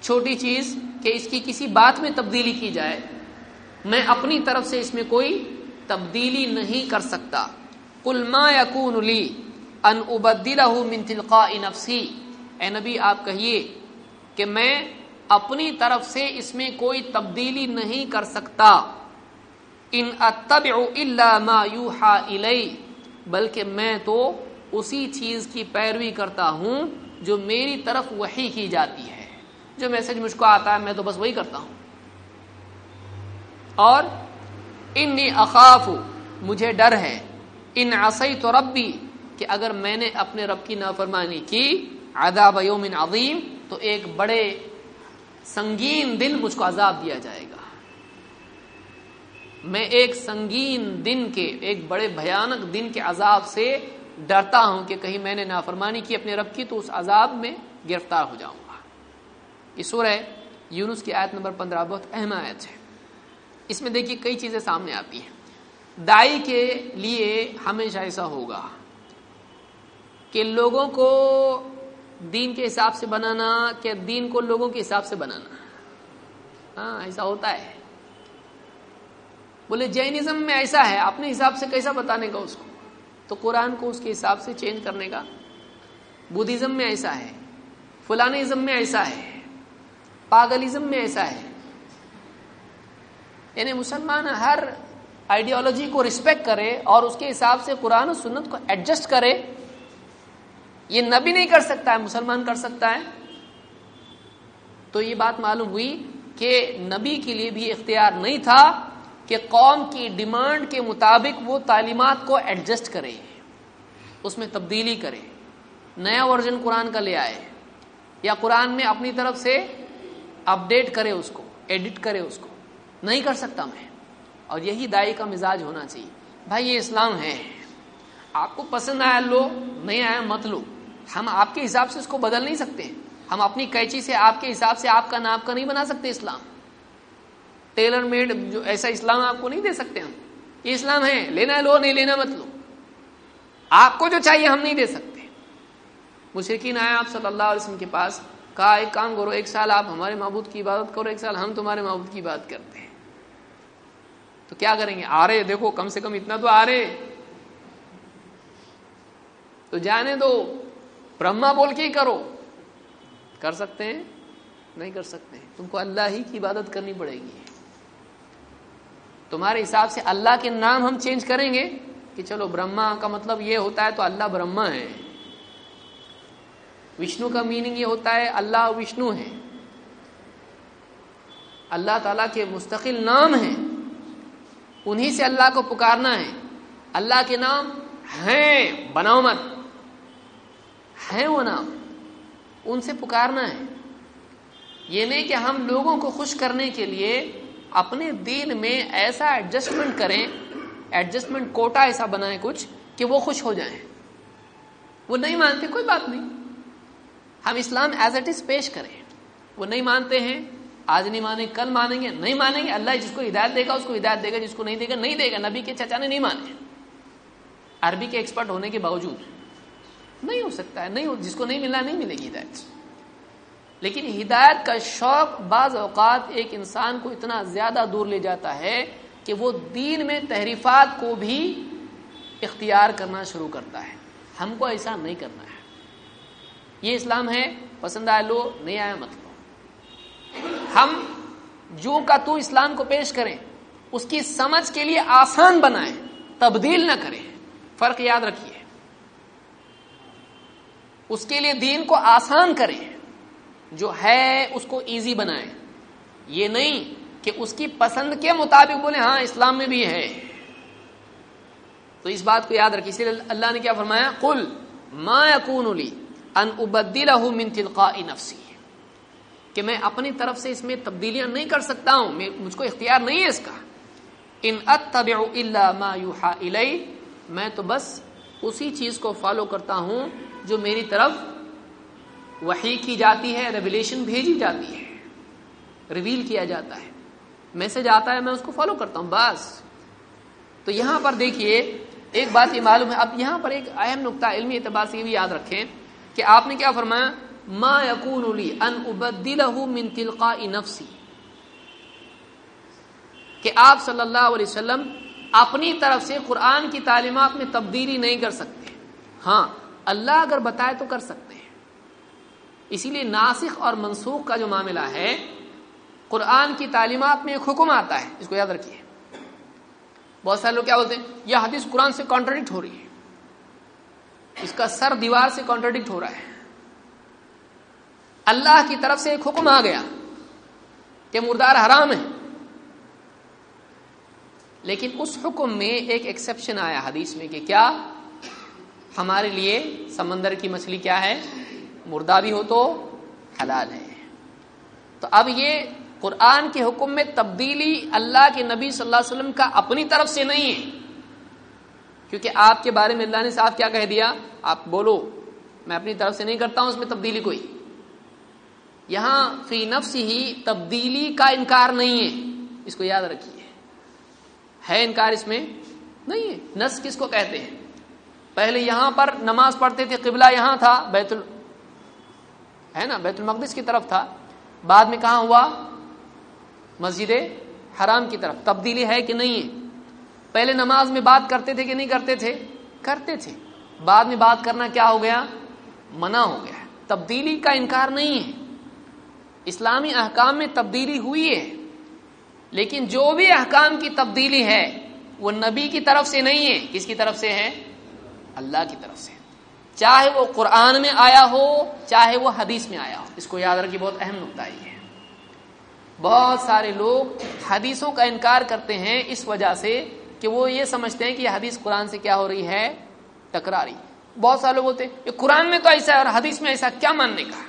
چھوٹی چیز کہ اس کی کسی بات میں تبدیلی کی جائے۔ میں اپنی طرف سے اس میں کوئی تبدیلی نہیں کر سکتا۔ کل ما یقون لی ان ابدلہ من تلقاء نفسی۔ اے نبی، آپ کہیے کہ میں اپنی طرف سے اس میں کوئی تبدیلی نہیں کر سکتا۔ ان اتبع الا ما یوحا الی، بلکہ میں تو اسی چیز کی پیروی کرتا ہوں جو میری طرف وحی کی جاتی ہے۔ جو میسج مجھ کو آتا ہے، میں تو بس وہی کرتا ہوں۔ اور انی اخاف، مجھے ڈر ہے۔ ان عصی تو ربی کہ اگر میں نے اپنے رب کی نافرمانی کی، عذاب یوم عظیم، تو ایک بڑے سنگین دن مجھ کو عذاب دیا جائے گا۔ میں ایک سنگین دن کے، ایک بڑے بھیانک دن کے عذاب سے ڈرتا ہوں کہ کہیں میں نے نافرمانی کی اپنے رب کی، تو اس عذاب میں گرفتار ہو جاؤں گا۔ یہ سورہ یونس کی آیت نمبر پندرہ بہت اہم آیت ہے۔ اس میں دیکھیے کئی چیزیں سامنے آتی ہیں۔ دائی کے لیے ہمیشہ ایسا ہوگا۔ کہ لوگوں کو دین کے حساب سے بنانا، کہ دین کو لوگوں کے حساب سے بنانا۔ ہاں ایسا ہوتا ہے۔ بولے، جینزم میں ایسا ہے، اپنے حساب سے کیسا بتانے کا اس کو؟ تو قرآن کو اس کے حساب سے چینج کرنے کا۔ بدھزم میں ایسا ہے فلانزم میں ایسا ہے، پاگلزم میں ایسا ہے۔ یعنی مسلمان ہر آئیڈیالوجی کو رسپیکٹ کرے اور اس کے حساب سے قرآن و سنت کو ایڈجسٹ کرے۔ یہ نبی نہیں کر سکتا ہے، مسلمان کر سکتا ہے۔ تو یہ بات معلوم ہوئی کہ نبی کے لیے بھی اختیار نہیں تھا کہ قوم کی ڈیمانڈ کے مطابق وہ تعلیمات کو ایڈجسٹ کرے، اس میں تبدیلی کرے۔ نیا ورژن قرآن کا لے آئے، یا قرآن میں اپنی طرف سے اپڈیٹ کرے اس کو، ایڈٹ کرے اس کو۔ نہیں کر سکتا میں۔ اور یہی دائی کا مزاج ہونا چاہیے۔ بھائی یہ اسلام ہے۔ آپ کو پسند آیا لو، نہیں آیا مت لو۔ ہم آپ کے حساب سے اس کو بدل نہیں سکتے۔ ہم اپنی قیچی سے آپ کے حساب سے آپ کا نام کا نہیں بنا سکتے اسلام۔ ٹیلر میڈ جو ایسا اسلام آپ کو نہیں دے سکتے ہم۔ یہ اسلام ہے، لینا لو، نہیں لینا مت لو۔ آپ کو جو چاہیے ہم نہیں دے سکتے۔ مشرقین آئے آپ صلی اللہ علیہ وسلم کے پاس، کہا، ایک کام کرو، ایک سال آپ ہمارے معبود کی عبادت کرو، ایک سال ہم تمہارے معبود کی بات کرتے ہیں۔ تو کیا کریں گے؟ آ رہے، دیکھو، کم سے کم اتنا تو آ رہے۔ تو جانے دو۔ برہما بول کے ہی کرو۔ کر سکتے ہیں؟ نہیں کر سکتے ہیں۔ تم کو اللہ ہی کی عبادت کرنی پڑے گی۔ تمہارے حساب سے اللہ کے نام ہم چینج کریں گے کہ چلو برہما کا مطلب یہ ہوتا ہے تو اللہ برہما ہے۔ وشنو کا میننگ یہ ہوتا ہے اللہ وشنو ہے۔ اللہ تعالیٰ کے مستقل نام ہیں۔ انہی سے اللہ کو پکارنا ہے۔ اللہ کے نام ہیں۔ بناؤ مت۔ ہیں وہ نام ان سے پکارنا ہے۔ یہ نہیں کہ ہم لوگوں کو خوش کرنے کے لیے اپنے دین میں ایسا ایڈجسٹمنٹ کریں ایڈجسٹمنٹ کوٹا ایسا بنائیں کچھ کہ وہ خوش ہو جائیں۔ وہ نہیں مانتے، کوئی بات نہیں۔ ہم اسلام ایز اٹ از پیش کریں۔ وہ نہیں مانتے ہیں، آج نہیں مانیں، کل مانیں گے۔ نہیں مانیں گے، اللہ جس کو ہدایت دے گا، اس کو ہدایت دے گا، جس کو نہیں دے گا، نہیں دے گا، نبی کے چچا نے نہیں مانے۔ عربی کے ایکسپرٹ ہونے کے باوجود۔ نہیں ہو سکتا ہے، نہیں جس کو نہیں ملنا نہیں ملے گی ہدایت۔ لیکن ہدایت کا شوق بعض اوقات ایک انسان کو اتنا زیادہ دور لے جاتا ہے کہ وہ دین میں تحریفات کو بھی اختیار کرنا شروع کرتا ہے۔ ہم کو ایسا نہیں کرنا ہے۔ یہ اسلام ہے، پسند آئے لو، نہیں آیا مطلب ہم جو کا تو اسلام کو پیش کریں، اس کی سمجھ کے لیے آسان بنائیں، تبدیل نہ کریں۔ فرق یاد رکھیے۔ اس کے لیے دین کو آسان کریں جو ہے اس کو ایزی بنائیں۔ یہ نہیں کہ اس کی پسند کے مطابق بولے ہاں اسلام میں بھی ہے۔ تو اس بات کو یاد رکھیے اللہ نے کیا فرمایا؟ کل ما ان من تلقاء نفسی کہ میں اپنی طرف سے اس میں تبدیلیاں نہیں کر سکتا ہوں مجھ کو اختیار نہیں ہے اس کا۔ ان اتبع الا ما يوحى الی میں تو بس اسی چیز کو فالو کرتا ہوں جو میری طرف وحی کی جاتی ہے ریولیشن بھیجی جاتی ہے ریویل کیا جاتا ہے۔ میسج آتا ہے، میں اس کو فالو کرتا ہوں، بس۔ تو یہاں پر دیکھیے، ایک بات یہ معلوم ہے۔ اب یہاں پر ایک اہم نقطہ علمی اعتبار سے یہ بھی یاد رکھیں کہ آپ نے کیا فرمایا؟ ما یقون ان من تلقاء نفسی کہ آپ صلی اللہ علیہ وسلم اپنی طرف سے قرآن کی تعلیمات میں تبدیلی نہیں کر سکتے۔ ہاں اللہ اگر بتائے تو کر سکتے ہیں۔ اسی لیے ناسخ اور منسوخ کا جو معاملہ ہے، قرآن کی تعلیمات میں ایک حکم آتا ہے، اس کو یاد رکھیے۔ بہت سارے لوگ کیا بولتے ہیں؟ یہ حدیث قرآن سے کانٹرڈکٹ ہو رہی ہے۔ اس کا سر دیوار سے کانٹرڈکٹ ہو رہا ہے۔ اللہ کی طرف سے ایک حکم آ گیا کہ مردار حرام ہے۔ لیکن اس حکم میں ایک ایکسپشن آیا حدیث میں کہ کیا؟ ہمارے لیے سمندر کی مچھلی کیا ہے؟ مردہ بھی ہو تو حلال ہے۔ تو اب یہ قرآن کے حکم میں تبدیلی اللہ کے نبی صلی اللہ علیہ وسلم کا اپنی طرف سے نہیں ہے۔ کیونکہ آپ کے بارے میں اللہ نے صاحب کیا کہہ دیا، آپ بولو، میں اپنی طرف سے نہیں کرتا ہوں اس میں تبدیلی کوئی۔ یہاں فی نفس ہی تبدیلی کا انکار نہیں ہے۔ اس کو یاد رکھیے۔ ہے انکار اس میں؟ نہیں ہے۔ نس کس کو کہتے ہیں؟ پہلے یہاں پر نماز پڑھتے تھے، قبلہ یہاں تھا، بیت ال ہے نا؟ بیت المقدس کی طرف تھا۔ بعد میں کہاں ہوا؟ مسجد حرام کی طرف۔ تبدیلی ہے کہ نہیں ہے؟ پہلے نماز میں بات کرتے تھے کہ نہیں کرتے تھے؟ کرتے تھے۔ بعد میں بات کرنا کیا ہو گیا؟ منع ہو گیا تبدیلی کا انکار نہیں ہے۔ اسلامی احکام میں تبدیلی ہوئی ہے، لیکن جو بھی احکام کی تبدیلی ہے، وہ نبی کی طرف سے نہیں ہے۔ کس کی طرف سے ہے؟ اللہ کی طرف سے۔ چاہے وہ قرآن میں آیا ہو، چاہے وہ حدیث میں آیا ہو۔ اس کو یاد رکھیے، بہت اہم نقطہ یہ ہے۔ بہت سارے لوگ حدیثوں کا انکار کرتے ہیں اس وجہ سے کہ وہ یہ سمجھتے ہیں کہ یہ حدیث قرآن سے کیا ہو رہی ہے؟ ٹکراری۔ بہت سارے لوگ ہوتے ہیں، یہ قرآن میں تو ایسا ہے اور حدیث میں ایسا کیا ماننے کا؟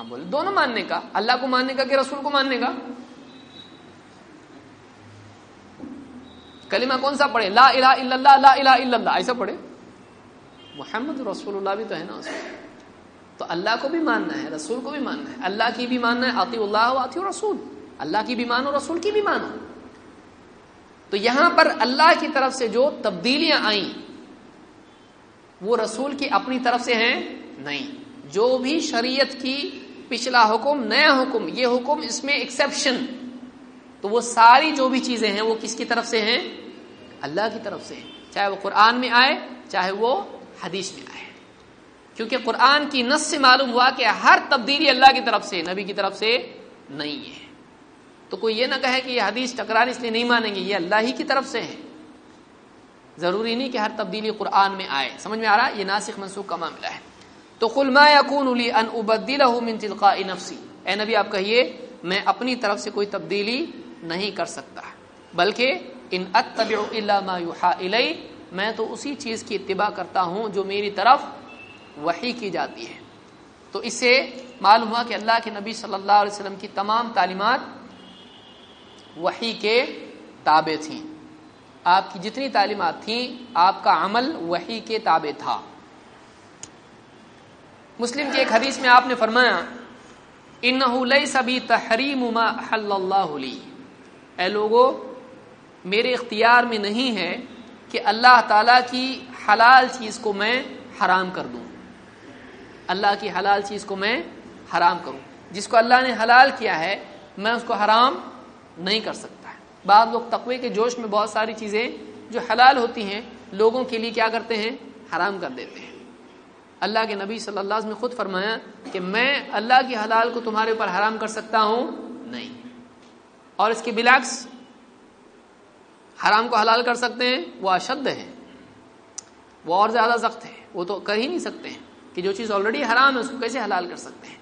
ہم بولے، دونوں ماننے کا۔ اللہ کو ماننے کا کہ رسول کو ماننے کا؟ کلمہ کون سا پڑھے؟ لا الہ الا اللہ، لا الہ الا اللہ، ایسا پڑھے؟ محمد رسول اللہ بھی تو ہے نا اس میں۔ تو اللہ کو بھی ماننا ہے، رسول کو بھی ماننا ہے۔ اللہ کی بھی ماننا ہے آتی اللہ آتی رسول اللہ کی بھی مانو، رسول کی بھی مانو۔ تو یہاں پر اللہ کی طرف سے جو تبدیلیاں آئیں، وہ رسول کی اپنی طرف سے ہیں؟ نہیں۔ جو بھی شریعت کی پچھلا حکم، نیا حکم، یہ حکم اس میں ایکسپشن تو وہ ساری جو بھی چیزیں ہیں، وہ کس کی طرف سے ہیں؟ اللہ کی طرف سے چاہے وہ قرآن میں آئے، چاہے وہ حدیث میں آئے۔ کیونکہ قرآن کی نس سے معلوم ہوا کہ ہر تبدیلی اللہ کی طرف سے، نبی کی طرف سے نہیں ہے۔ تو کوئی یہ نہ کہے کہ یہ حدیث ٹکران اس لیے نہیں مانیں گے، یہ اللہ ہی کی طرف سے ہے۔ ضروری نہیں کہ ہر تبدیلی قرآن میں آئے۔ سمجھ میں آ رہا یہ ناسخ منسوخ کا معاملہ ہے۔ تو قلما یقون علی ان ابدیلہ من تلقاء نفسی۔ اے نبی، آپ کہیے، میں اپنی طرف سے کوئی تبدیلی نہیں کر سکتا، بلکہ ان اتبع الا ما یوحا الی میں تو اسی چیز کی اتباع کرتا ہوں جو میری طرف وحی کی جاتی ہے۔ تو اس سے معلوم ہوا کہ اللہ کے نبی صلی اللہ علیہ وسلم کی تمام تعلیمات وحی کے تابع تھیں۔ آپ کی جتنی تعلیمات تھیں، آپ کا عمل وحی کے تابع تھا۔ مسلم کی ایک حدیث میں آپ نے فرمایا انه ليس بي تحريم ما حل الله لي اے لوگو، میرے اختیار میں نہیں ہے کہ اللہ تعالی کی حلال چیز کو میں حرام کر دوں۔ اللہ کی حلال چیز کو میں حرام کروں۔ جس کو اللہ نے حلال کیا ہے، میں اس کو حرام نہیں کر سکتا۔ بعض لوگ تقوی کے جوش میں بہت ساری چیزیں جو حلال ہوتی ہیں، لوگوں کے لیے کیا کرتے ہیں؟ حرام کر دیتے ہیں۔ اللہ کے نبی صلی اللہ علیہ وسلم نے خود فرمایا کہ میں اللہ کی حلال کو تمہارے اوپر حرام کر سکتا ہوں نہیں۔ اور اس کے بلاکس حرام کو حلال کر سکتے ہیں، وہ اشد ہے وہ اور زیادہ سخت ہے وہ تو کر ہی نہیں سکتے ہیں کہ جو چیز آلریڈی حرام ہے، اس کو کیسے حلال کر سکتے ہیں؟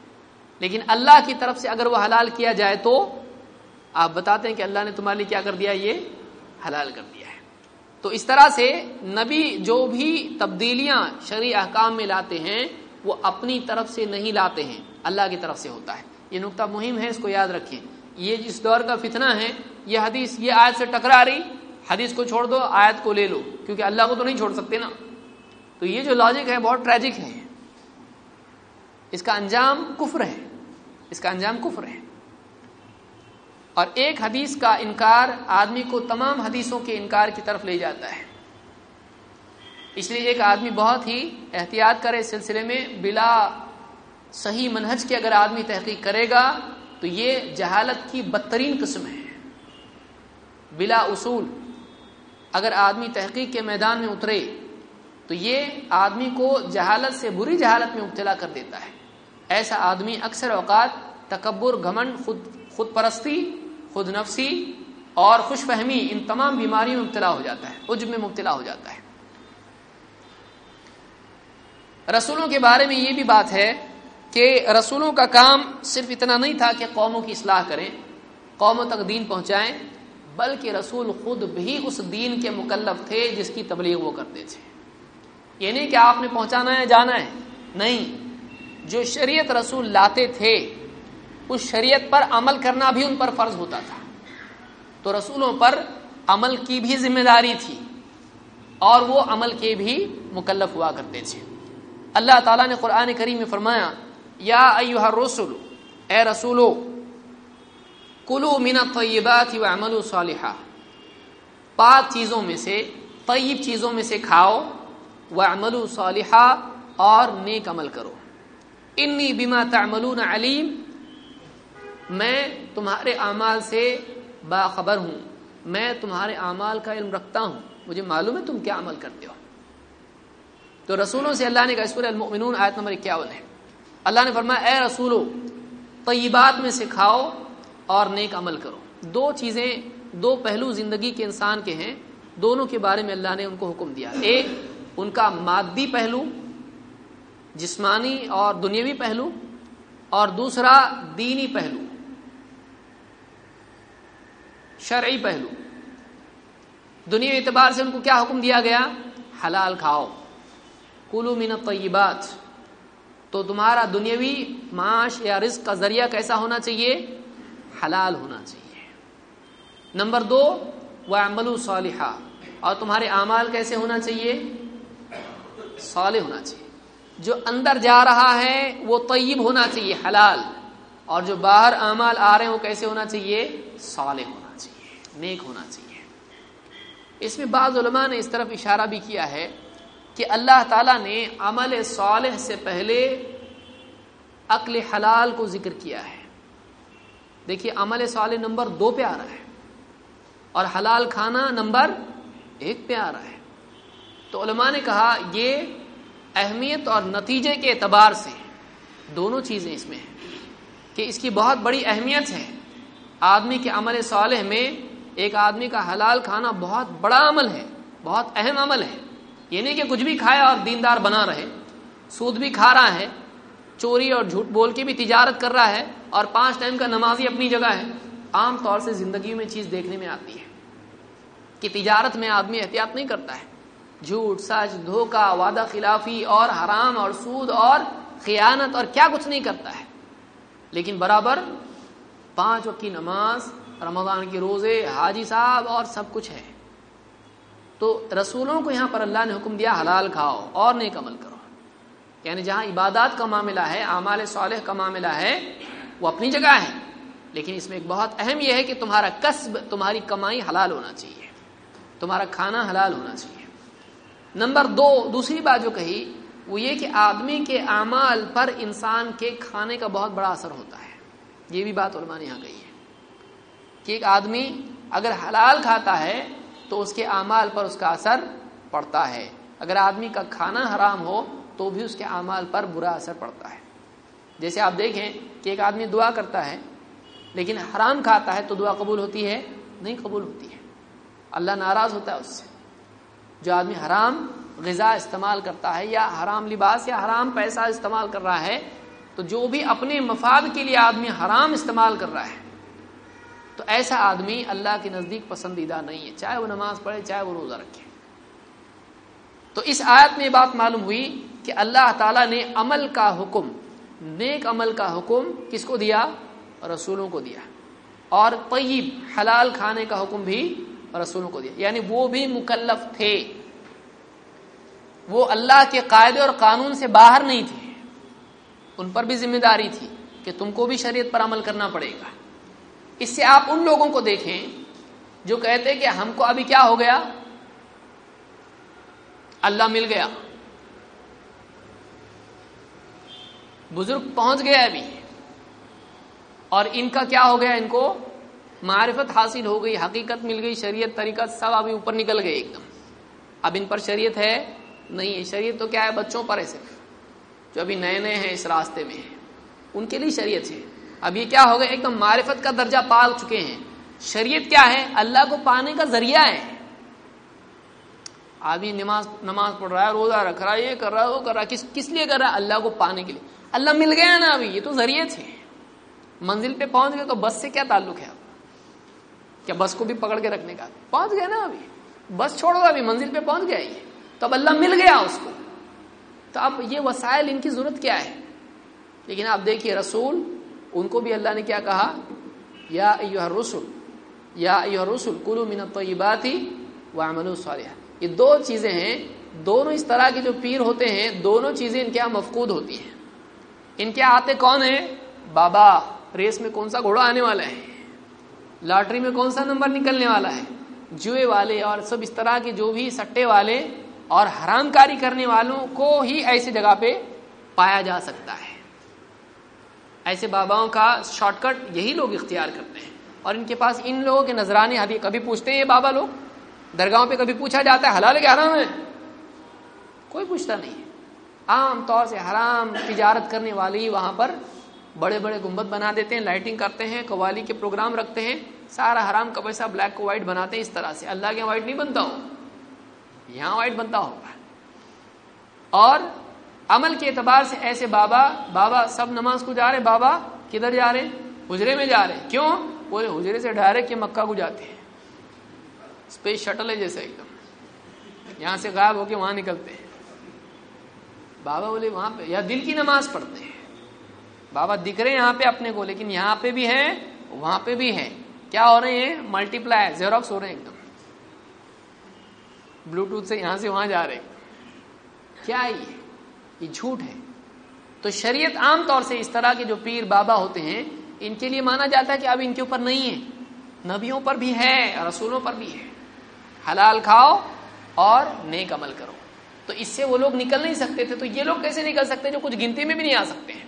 لیکن اللہ کی طرف سے اگر وہ حلال کیا جائے تو آپ بتاتے ہیں کہ اللہ نے تمہارے لیے کیا کر دیا؟ یہ حلال کر دیا ہے۔ تو اس طرح سے نبی جو بھی تبدیلیاں شرع احکام میں لاتے ہیں، وہ اپنی طرف سے نہیں لاتے ہیں۔ اللہ کی طرف سے ہوتا ہے۔ یہ نقطہ مہم ہے، اس کو یاد رکھیں۔ یہ جس دور کا فتنہ ہے، یہ حدیث، یہ آیت سے ٹکرا رہی۔ حدیث کو چھوڑ دو، آیت کو لے لو، کیونکہ اللہ کو تو نہیں چھوڑ سکتے نا۔ تو یہ جو لاجک ہے، بہت ٹریجک ہے۔ اس کا انجام کفر ہے۔ اس کا انجام کفر ہے۔ اور ایک حدیث کا انکار آدمی کو تمام حدیثوں کے انکار کی طرف لے جاتا ہے۔ اس لیے ایک آدمی بہت ہی احتیاط کرے اس سلسلے میں، بلا صحیح منہج کے اگر آدمی تحقیق کرے گا، تو یہ جہالت کی بدترین قسم ہے۔ بلا اصول۔ اگر آدمی تحقیق کے میدان میں اترے تو یہ آدمی کو جہالت سے بری جہالت میں مبتلا کر دیتا ہے۔ ایسا آدمی اکثر اوقات تکبر، گھمنڈ، خود خود پرستی، خود نفسی اور خوش فہمی ان تمام بیماریوں میں مبتلا ہو جاتا ہے، عجب میں مبتلا ہو جاتا ہے۔ رسولوں کے بارے میں یہ بھی بات ہے کہ رسولوں کا کام صرف اتنا نہیں تھا کہ قوموں کی اصلاح کریں، قوموں تک دین پہنچائیں بلکہ رسول خود بھی اس دین کے مکلف تھے جس کی تبلیغ وہ کرتے تھے۔ یہ نہیں کہ آپ نے پہنچانا ہے، جانا ہے۔ نہیں، جو شریعت رسول لاتے تھے، اس شریعت پر عمل کرنا بھی ان پر فرض ہوتا تھا۔ تو رسولوں پر عمل کی بھی ذمہ داری تھی اور وہ عمل کے بھی مکلف ہوا کرتے تھے۔ اللہ تعالیٰ نے قرآن کریم میں فرمایا، یا ایوہ الرسول اے رسولو کلو من الطیبات وعملوا صالحا۔ پاک چیزوں میں سے، طیب چیزوں میں سے کھاؤ وعملوا صالحا اور نیک عمل کرو۔ انی بما تعملون علیم۔ میں تمہارے اعمال سے باخبر ہوں۔ میں تمہارے اعمال کا علم رکھتا ہوں۔ مجھے معلوم ہے تم کیا عمل کرتے ہو۔ تو رسولوں سے اللہ نے کہا سورہ المؤمنون آیت نمبر اکیاون ہے۔ اللہ نے فرمایا، اے رسولو، طیبات میں سے کھاؤ اور نیک عمل کرو۔ دو چیزیں، دو پہلو زندگی کے انسان کے ہیں، دونوں کے بارے میں اللہ نے ان کو حکم دیا۔ ایک، ان کا مادی پہلو، جسمانی اور دنیاوی پہلو، اور دوسرا، دینی پہلو، شرعی پہلو۔ دنیا اعتبار سے ان کو کیا حکم دیا گیا؟ حلال کھاؤ۔ کلو من طیبات تو تمہارا دنیاوی معاش یا رزق کا ذریعہ کیسا ہونا چاہیے؟ حلال ہونا چاہیے۔ نمبر دو وہ عمل صالحہ اور تمہارے اعمال کیسے ہونا چاہیے؟ صالح ہونا چاہیے۔ جو اندر جا رہا ہے، وہ طیب ہونا چاہیے، حلال۔ اور جو باہر اعمال آ رہے ہیں، وہ کیسے ہونا چاہیے؟ صالح ہونا چاہیے، نیک ہونا چاہیے۔ اس میں بعض علماء نے اس طرف اشارہ بھی کیا ہے کہ اللہ تعالیٰ نے عمل صالح سے پہلے عقل حلال کو ذکر کیا ہے۔ دیکھیے عمل صالح نمبر دو پہ آ رہا ہے اور حلال کھانا نمبر ایک پہ آ رہا ہے۔ تو علماء نے کہا یہ اہمیت اور نتیجے کے اعتبار سے دونوں چیزیں اس میں ہیں۔ کہ اس کی بہت بڑی اہمیت ہے۔ آدمی کے عمل صالح میں ایک آدمی کا حلال کھانا بہت بڑا عمل ہے، بہت اہم عمل ہے۔ یہ نہیں کہ کچھ بھی کھائے اور دیندار بنا رہے، سود بھی کھا رہا ہے چوری اور جھوٹ بول کے بھی تجارت کر رہا ہے اور پانچ ٹائم کا نمازی اپنی جگہ ہے۔ عام طور سے زندگی میں چیز دیکھنے میں آتی ہے کہ تجارت میں آدمی احتیاط نہیں کرتا ہے۔ جھوٹ، سچ، دھوکہ، وعدہ خلافی اور حرام اور سود اور خیانت اور کیا کچھ نہیں کرتا ہے۔ لیکن برابر پانچ وقت کی نماز، رمضان کے روزے، حاجی صاحب اور سب کچھ ہے۔ تو رسولوں کو یہاں پر اللہ نے حکم دیا، حلال کھاؤ اور نیک عمل کرو۔ یعنی جہاں عبادات کا معاملہ ہے، اعمال صالح کا معاملہ ہے، وہ اپنی جگہ ہے۔ لیکن اس میں ایک بہت اہم یہ ہے کہ تمہارا قصب تمہاری کمائی حلال ہونا چاہیے۔ تمہارا کھانا حلال ہونا چاہیے۔ نمبر دو، دوسری بات جو کہی، وہ یہ کہ آدمی کے اعمال پر انسان کے کھانے کا بہت بڑا اثر ہوتا ہے۔ یہ بھی بات علماء نے یہاں کہی ہے۔ کہ ایک آدمی اگر حلال کھاتا ہے، تو اس کے اعمال پر اس کا اثر پڑتا ہے۔ اگر آدمی کا کھانا حرام ہو تو بھی اس کے اعمال پر برا اثر پڑتا ہے۔ جیسے آپ دیکھیں کہ ایک آدمی دعا کرتا ہے، لیکن حرام کھاتا ہے تو دعا قبول ہوتی ہے، نہیں قبول ہوتی ہے۔ اللہ ناراض ہوتا ہے اس سے۔ جو آدمی حرام غذا استعمال کرتا ہے یا حرام لباس یا حرام پیسہ استعمال کر رہا ہے، تو جو بھی اپنے مفاد کے لیے آدمی حرام استعمال کر رہا ہے، تو ایسا آدمی اللہ کے نزدیک پسندیدہ نہیں ہے۔ چاہے وہ نماز پڑھے، چاہے وہ روزہ رکھے۔ تو اس آیت میں یہ بات معلوم ہوئی کہ اللہ تعالیٰ نے عمل کا حکم، نیک عمل کا حکم کس کو دیا؟ رسولوں کو دیا۔ اور طیب، حلال کھانے کا حکم بھی رسولوں کو دیا۔ یعنی وہ بھی مکلف تھے۔ وہ اللہ کے قاعدے اور قانون سے باہر نہیں تھے۔ ان پر بھی ذمہ داری تھی کہ تم کو بھی شریعت پر عمل کرنا پڑے گا۔ اس سے آپ ان لوگوں کو دیکھیں جو کہتے کہ ہم کو ابھی کیا ہو گیا؟ اللہ مل گیا۔ بزرگ پہنچ گیا ابھی۔ اور ان کا کیا ہو گیا؟ ان کو معرفت حاصل ہو گئی، حقیقت مل گئی، شریعت طریقہ سب ابھی اوپر نکل گئے ایک دم۔ اب ان پر شریعت ہے؟ نہیں ہے شریعت تو کیا ہے؟ بچوں پر ہے صرف۔ جو ابھی نئے نئے ہیں اس راستے میں ہیں۔ ان کے لیے شریعت ہے۔ اب یہ کیا ہو گیا ایک دم معرفت کا درجہ پال چکے ہیں۔ شریعت کیا ہے؟ اللہ کو پانے کا ذریعہ ہے۔ آدمی نماز نماز پڑھ رہا ہے، روزہ رکھ رہا ہے، یہ کر رہا ہے، وہ کر رہا ہے، کس کس لیے کر رہا ہے؟ اللہ کو پانے کے لیے۔ اللہ مل گیا نا ابھی، یہ تو ذریعے تھے۔ منزل پہ پہنچ گئے تو بس سے کیا تعلق ہے اب؟ کیا بس کو بھی پکڑ کے رکھنے کا؟ پہنچ گیا نا ابھی۔ بس چھوڑ گا ابھی، منزل پہ پہنچ گیا یہ۔ تو اب اللہ مل گیا اس کو۔ تو اب یہ وسائل، ان کی ضرورت کیا ہے؟ لیکن آپ دیکھیے، رسول، ان کو بھی اللہ نے کیا کہا؟ یا ایوہ رسول یا ایوہ رسول کلو من الطیباتی وعملوا الصالحہ یہ دو چیزیں ہیں، دونوں اس طرح کے جو پیر ہوتے ہیں، دونوں چیزیں ان کے یہاں مفقود ہوتی ہیں۔ ان کے آتے کون ہیں بابا، ریس میں کون سا گھوڑا آنے والا ہے؟ لاٹری میں کون سا نمبر نکلنے والا ہے؟ جوئے والے اور سب اس طرح کے جو بھی سٹے والے اور حرام کاری کرنے والوں کو ہی ایسی جگہ پہ پایا جا سکتا ہے۔ ایسے باباؤں کا شارٹ کٹ یہی لوگ اختیار کرتے ہیں۔ اور ان کے پاس ان لوگوں کے نذرانے ابھی کبھی پوچھتے ہیں یہ بابا لوگ؟ درگاہوں پہ کبھی پوچھا جاتا ہے، حلال کیا حرام ہے؟ کوئی پوچھتا نہیں ہے۔ عام طور سے حرام تجارت کرنے والی وہاں پر بڑے بڑے گنبد بنا دیتے ہیں لائٹنگ کرتے ہیں، قوالی کے پروگرام رکھتے ہیں۔ سارا حرام کا پیسہ بلیک کو وائٹ بناتے ہیں اس طرح سے۔ اللہ کے وائٹ نہیں بنتا ہو۔ یہاں وائٹ بنتا ہوگا اور عمل کے اعتبار سے ایسے بابا بابا سب نماز کو جا رہے بابا کدھر جا رہے حجرے میں جا رہے کیوں؟ پورے حجرے سے ڈائریکٹ یہ مکہ کو جاتے ہیں۔ اسپیس شٹل ہے جیسے ایک دم۔ یہاں سے غائب ہو کے وہاں نکلتے ہیں۔ بابا بولے، وہاں پہ یا دل کی نماز پڑھتے ہیں۔ بابا دکھ رہے ہیں یہاں پہ اپنے کو، لیکن یہاں پہ بھی ہے وہاں پہ بھی ہے کیا ہو رہے ہیں؟ ملٹی پلائی زیروکس ہو رہے ہیں ایک دم۔ بلوٹوتھ سے یہاں سے وہاں جا رہے کیا یہ؟ یہ جھوٹ ہے۔ تو شریعت عام طور سے اس طرح کے جو پیر بابا ہوتے ہیں، ان کے لیے مانا جاتا ہے کہ اب ان کے اوپر نہیں ہے۔ نبیوں پر بھی ہے، رسولوں پر بھی ہے۔ حلال کھاؤ اور نیک عمل کرو۔ تو اس سے وہ لوگ نکل نہیں سکتے تھے۔ تو یہ لوگ کیسے نکل سکتے جو کچھ گنتی میں بھی نہیں آ سکتے ہیں؟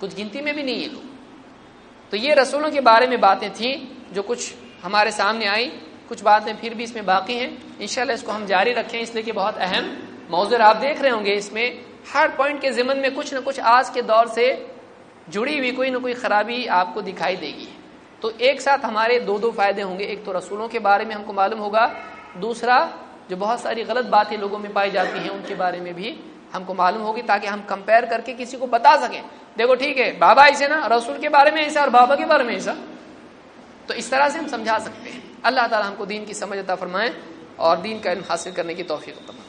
کچھ گنتی میں بھی نہیں یہ لوگ۔ تو یہ رسولوں کے بارے میں باتیں تھیں جو کچھ ہمارے سامنے آئی کچھ باتیں پھر بھی اس میں باقی ہیں۔ انشاءاللہ اس کو ہم جاری رکھیں۔ اس لیے کہ بہت اہم موضوع آپ دیکھ رہے ہوں گے۔ اس میں ہر پوائنٹ کے ضمن میں کچھ نہ کچھ آج کے دور سے جڑی ہوئی کوئی نہ کوئی خرابی آپ کو دکھائی دے گی۔ تو ایک ساتھ ہمارے دو دو فائدے ہوں گے۔ ایک تو رسولوں کے بارے میں ہم کو معلوم ہوگا۔ دوسرا، جو بہت ساری غلط باتیں لوگوں میں پائی جاتی ہیں، ان کے بارے میں بھی ہم کو معلوم ہوگی تاکہ ہم کمپیئر کر کے کسی کو بتا سکیں۔ دیکھو، ٹھیک ہے، بابا ایسے نا، رسول کے بارے میں ایسا اور بابا کے بارے میں ایسا۔ تو اس طرح سے ہم سمجھا سکتے ہیں۔ اللہ تعالیٰ ہم کو دین کی سمجھ عطا فرمائے اور دین کا علم حاصل کرنے کی توفیق فرمائے۔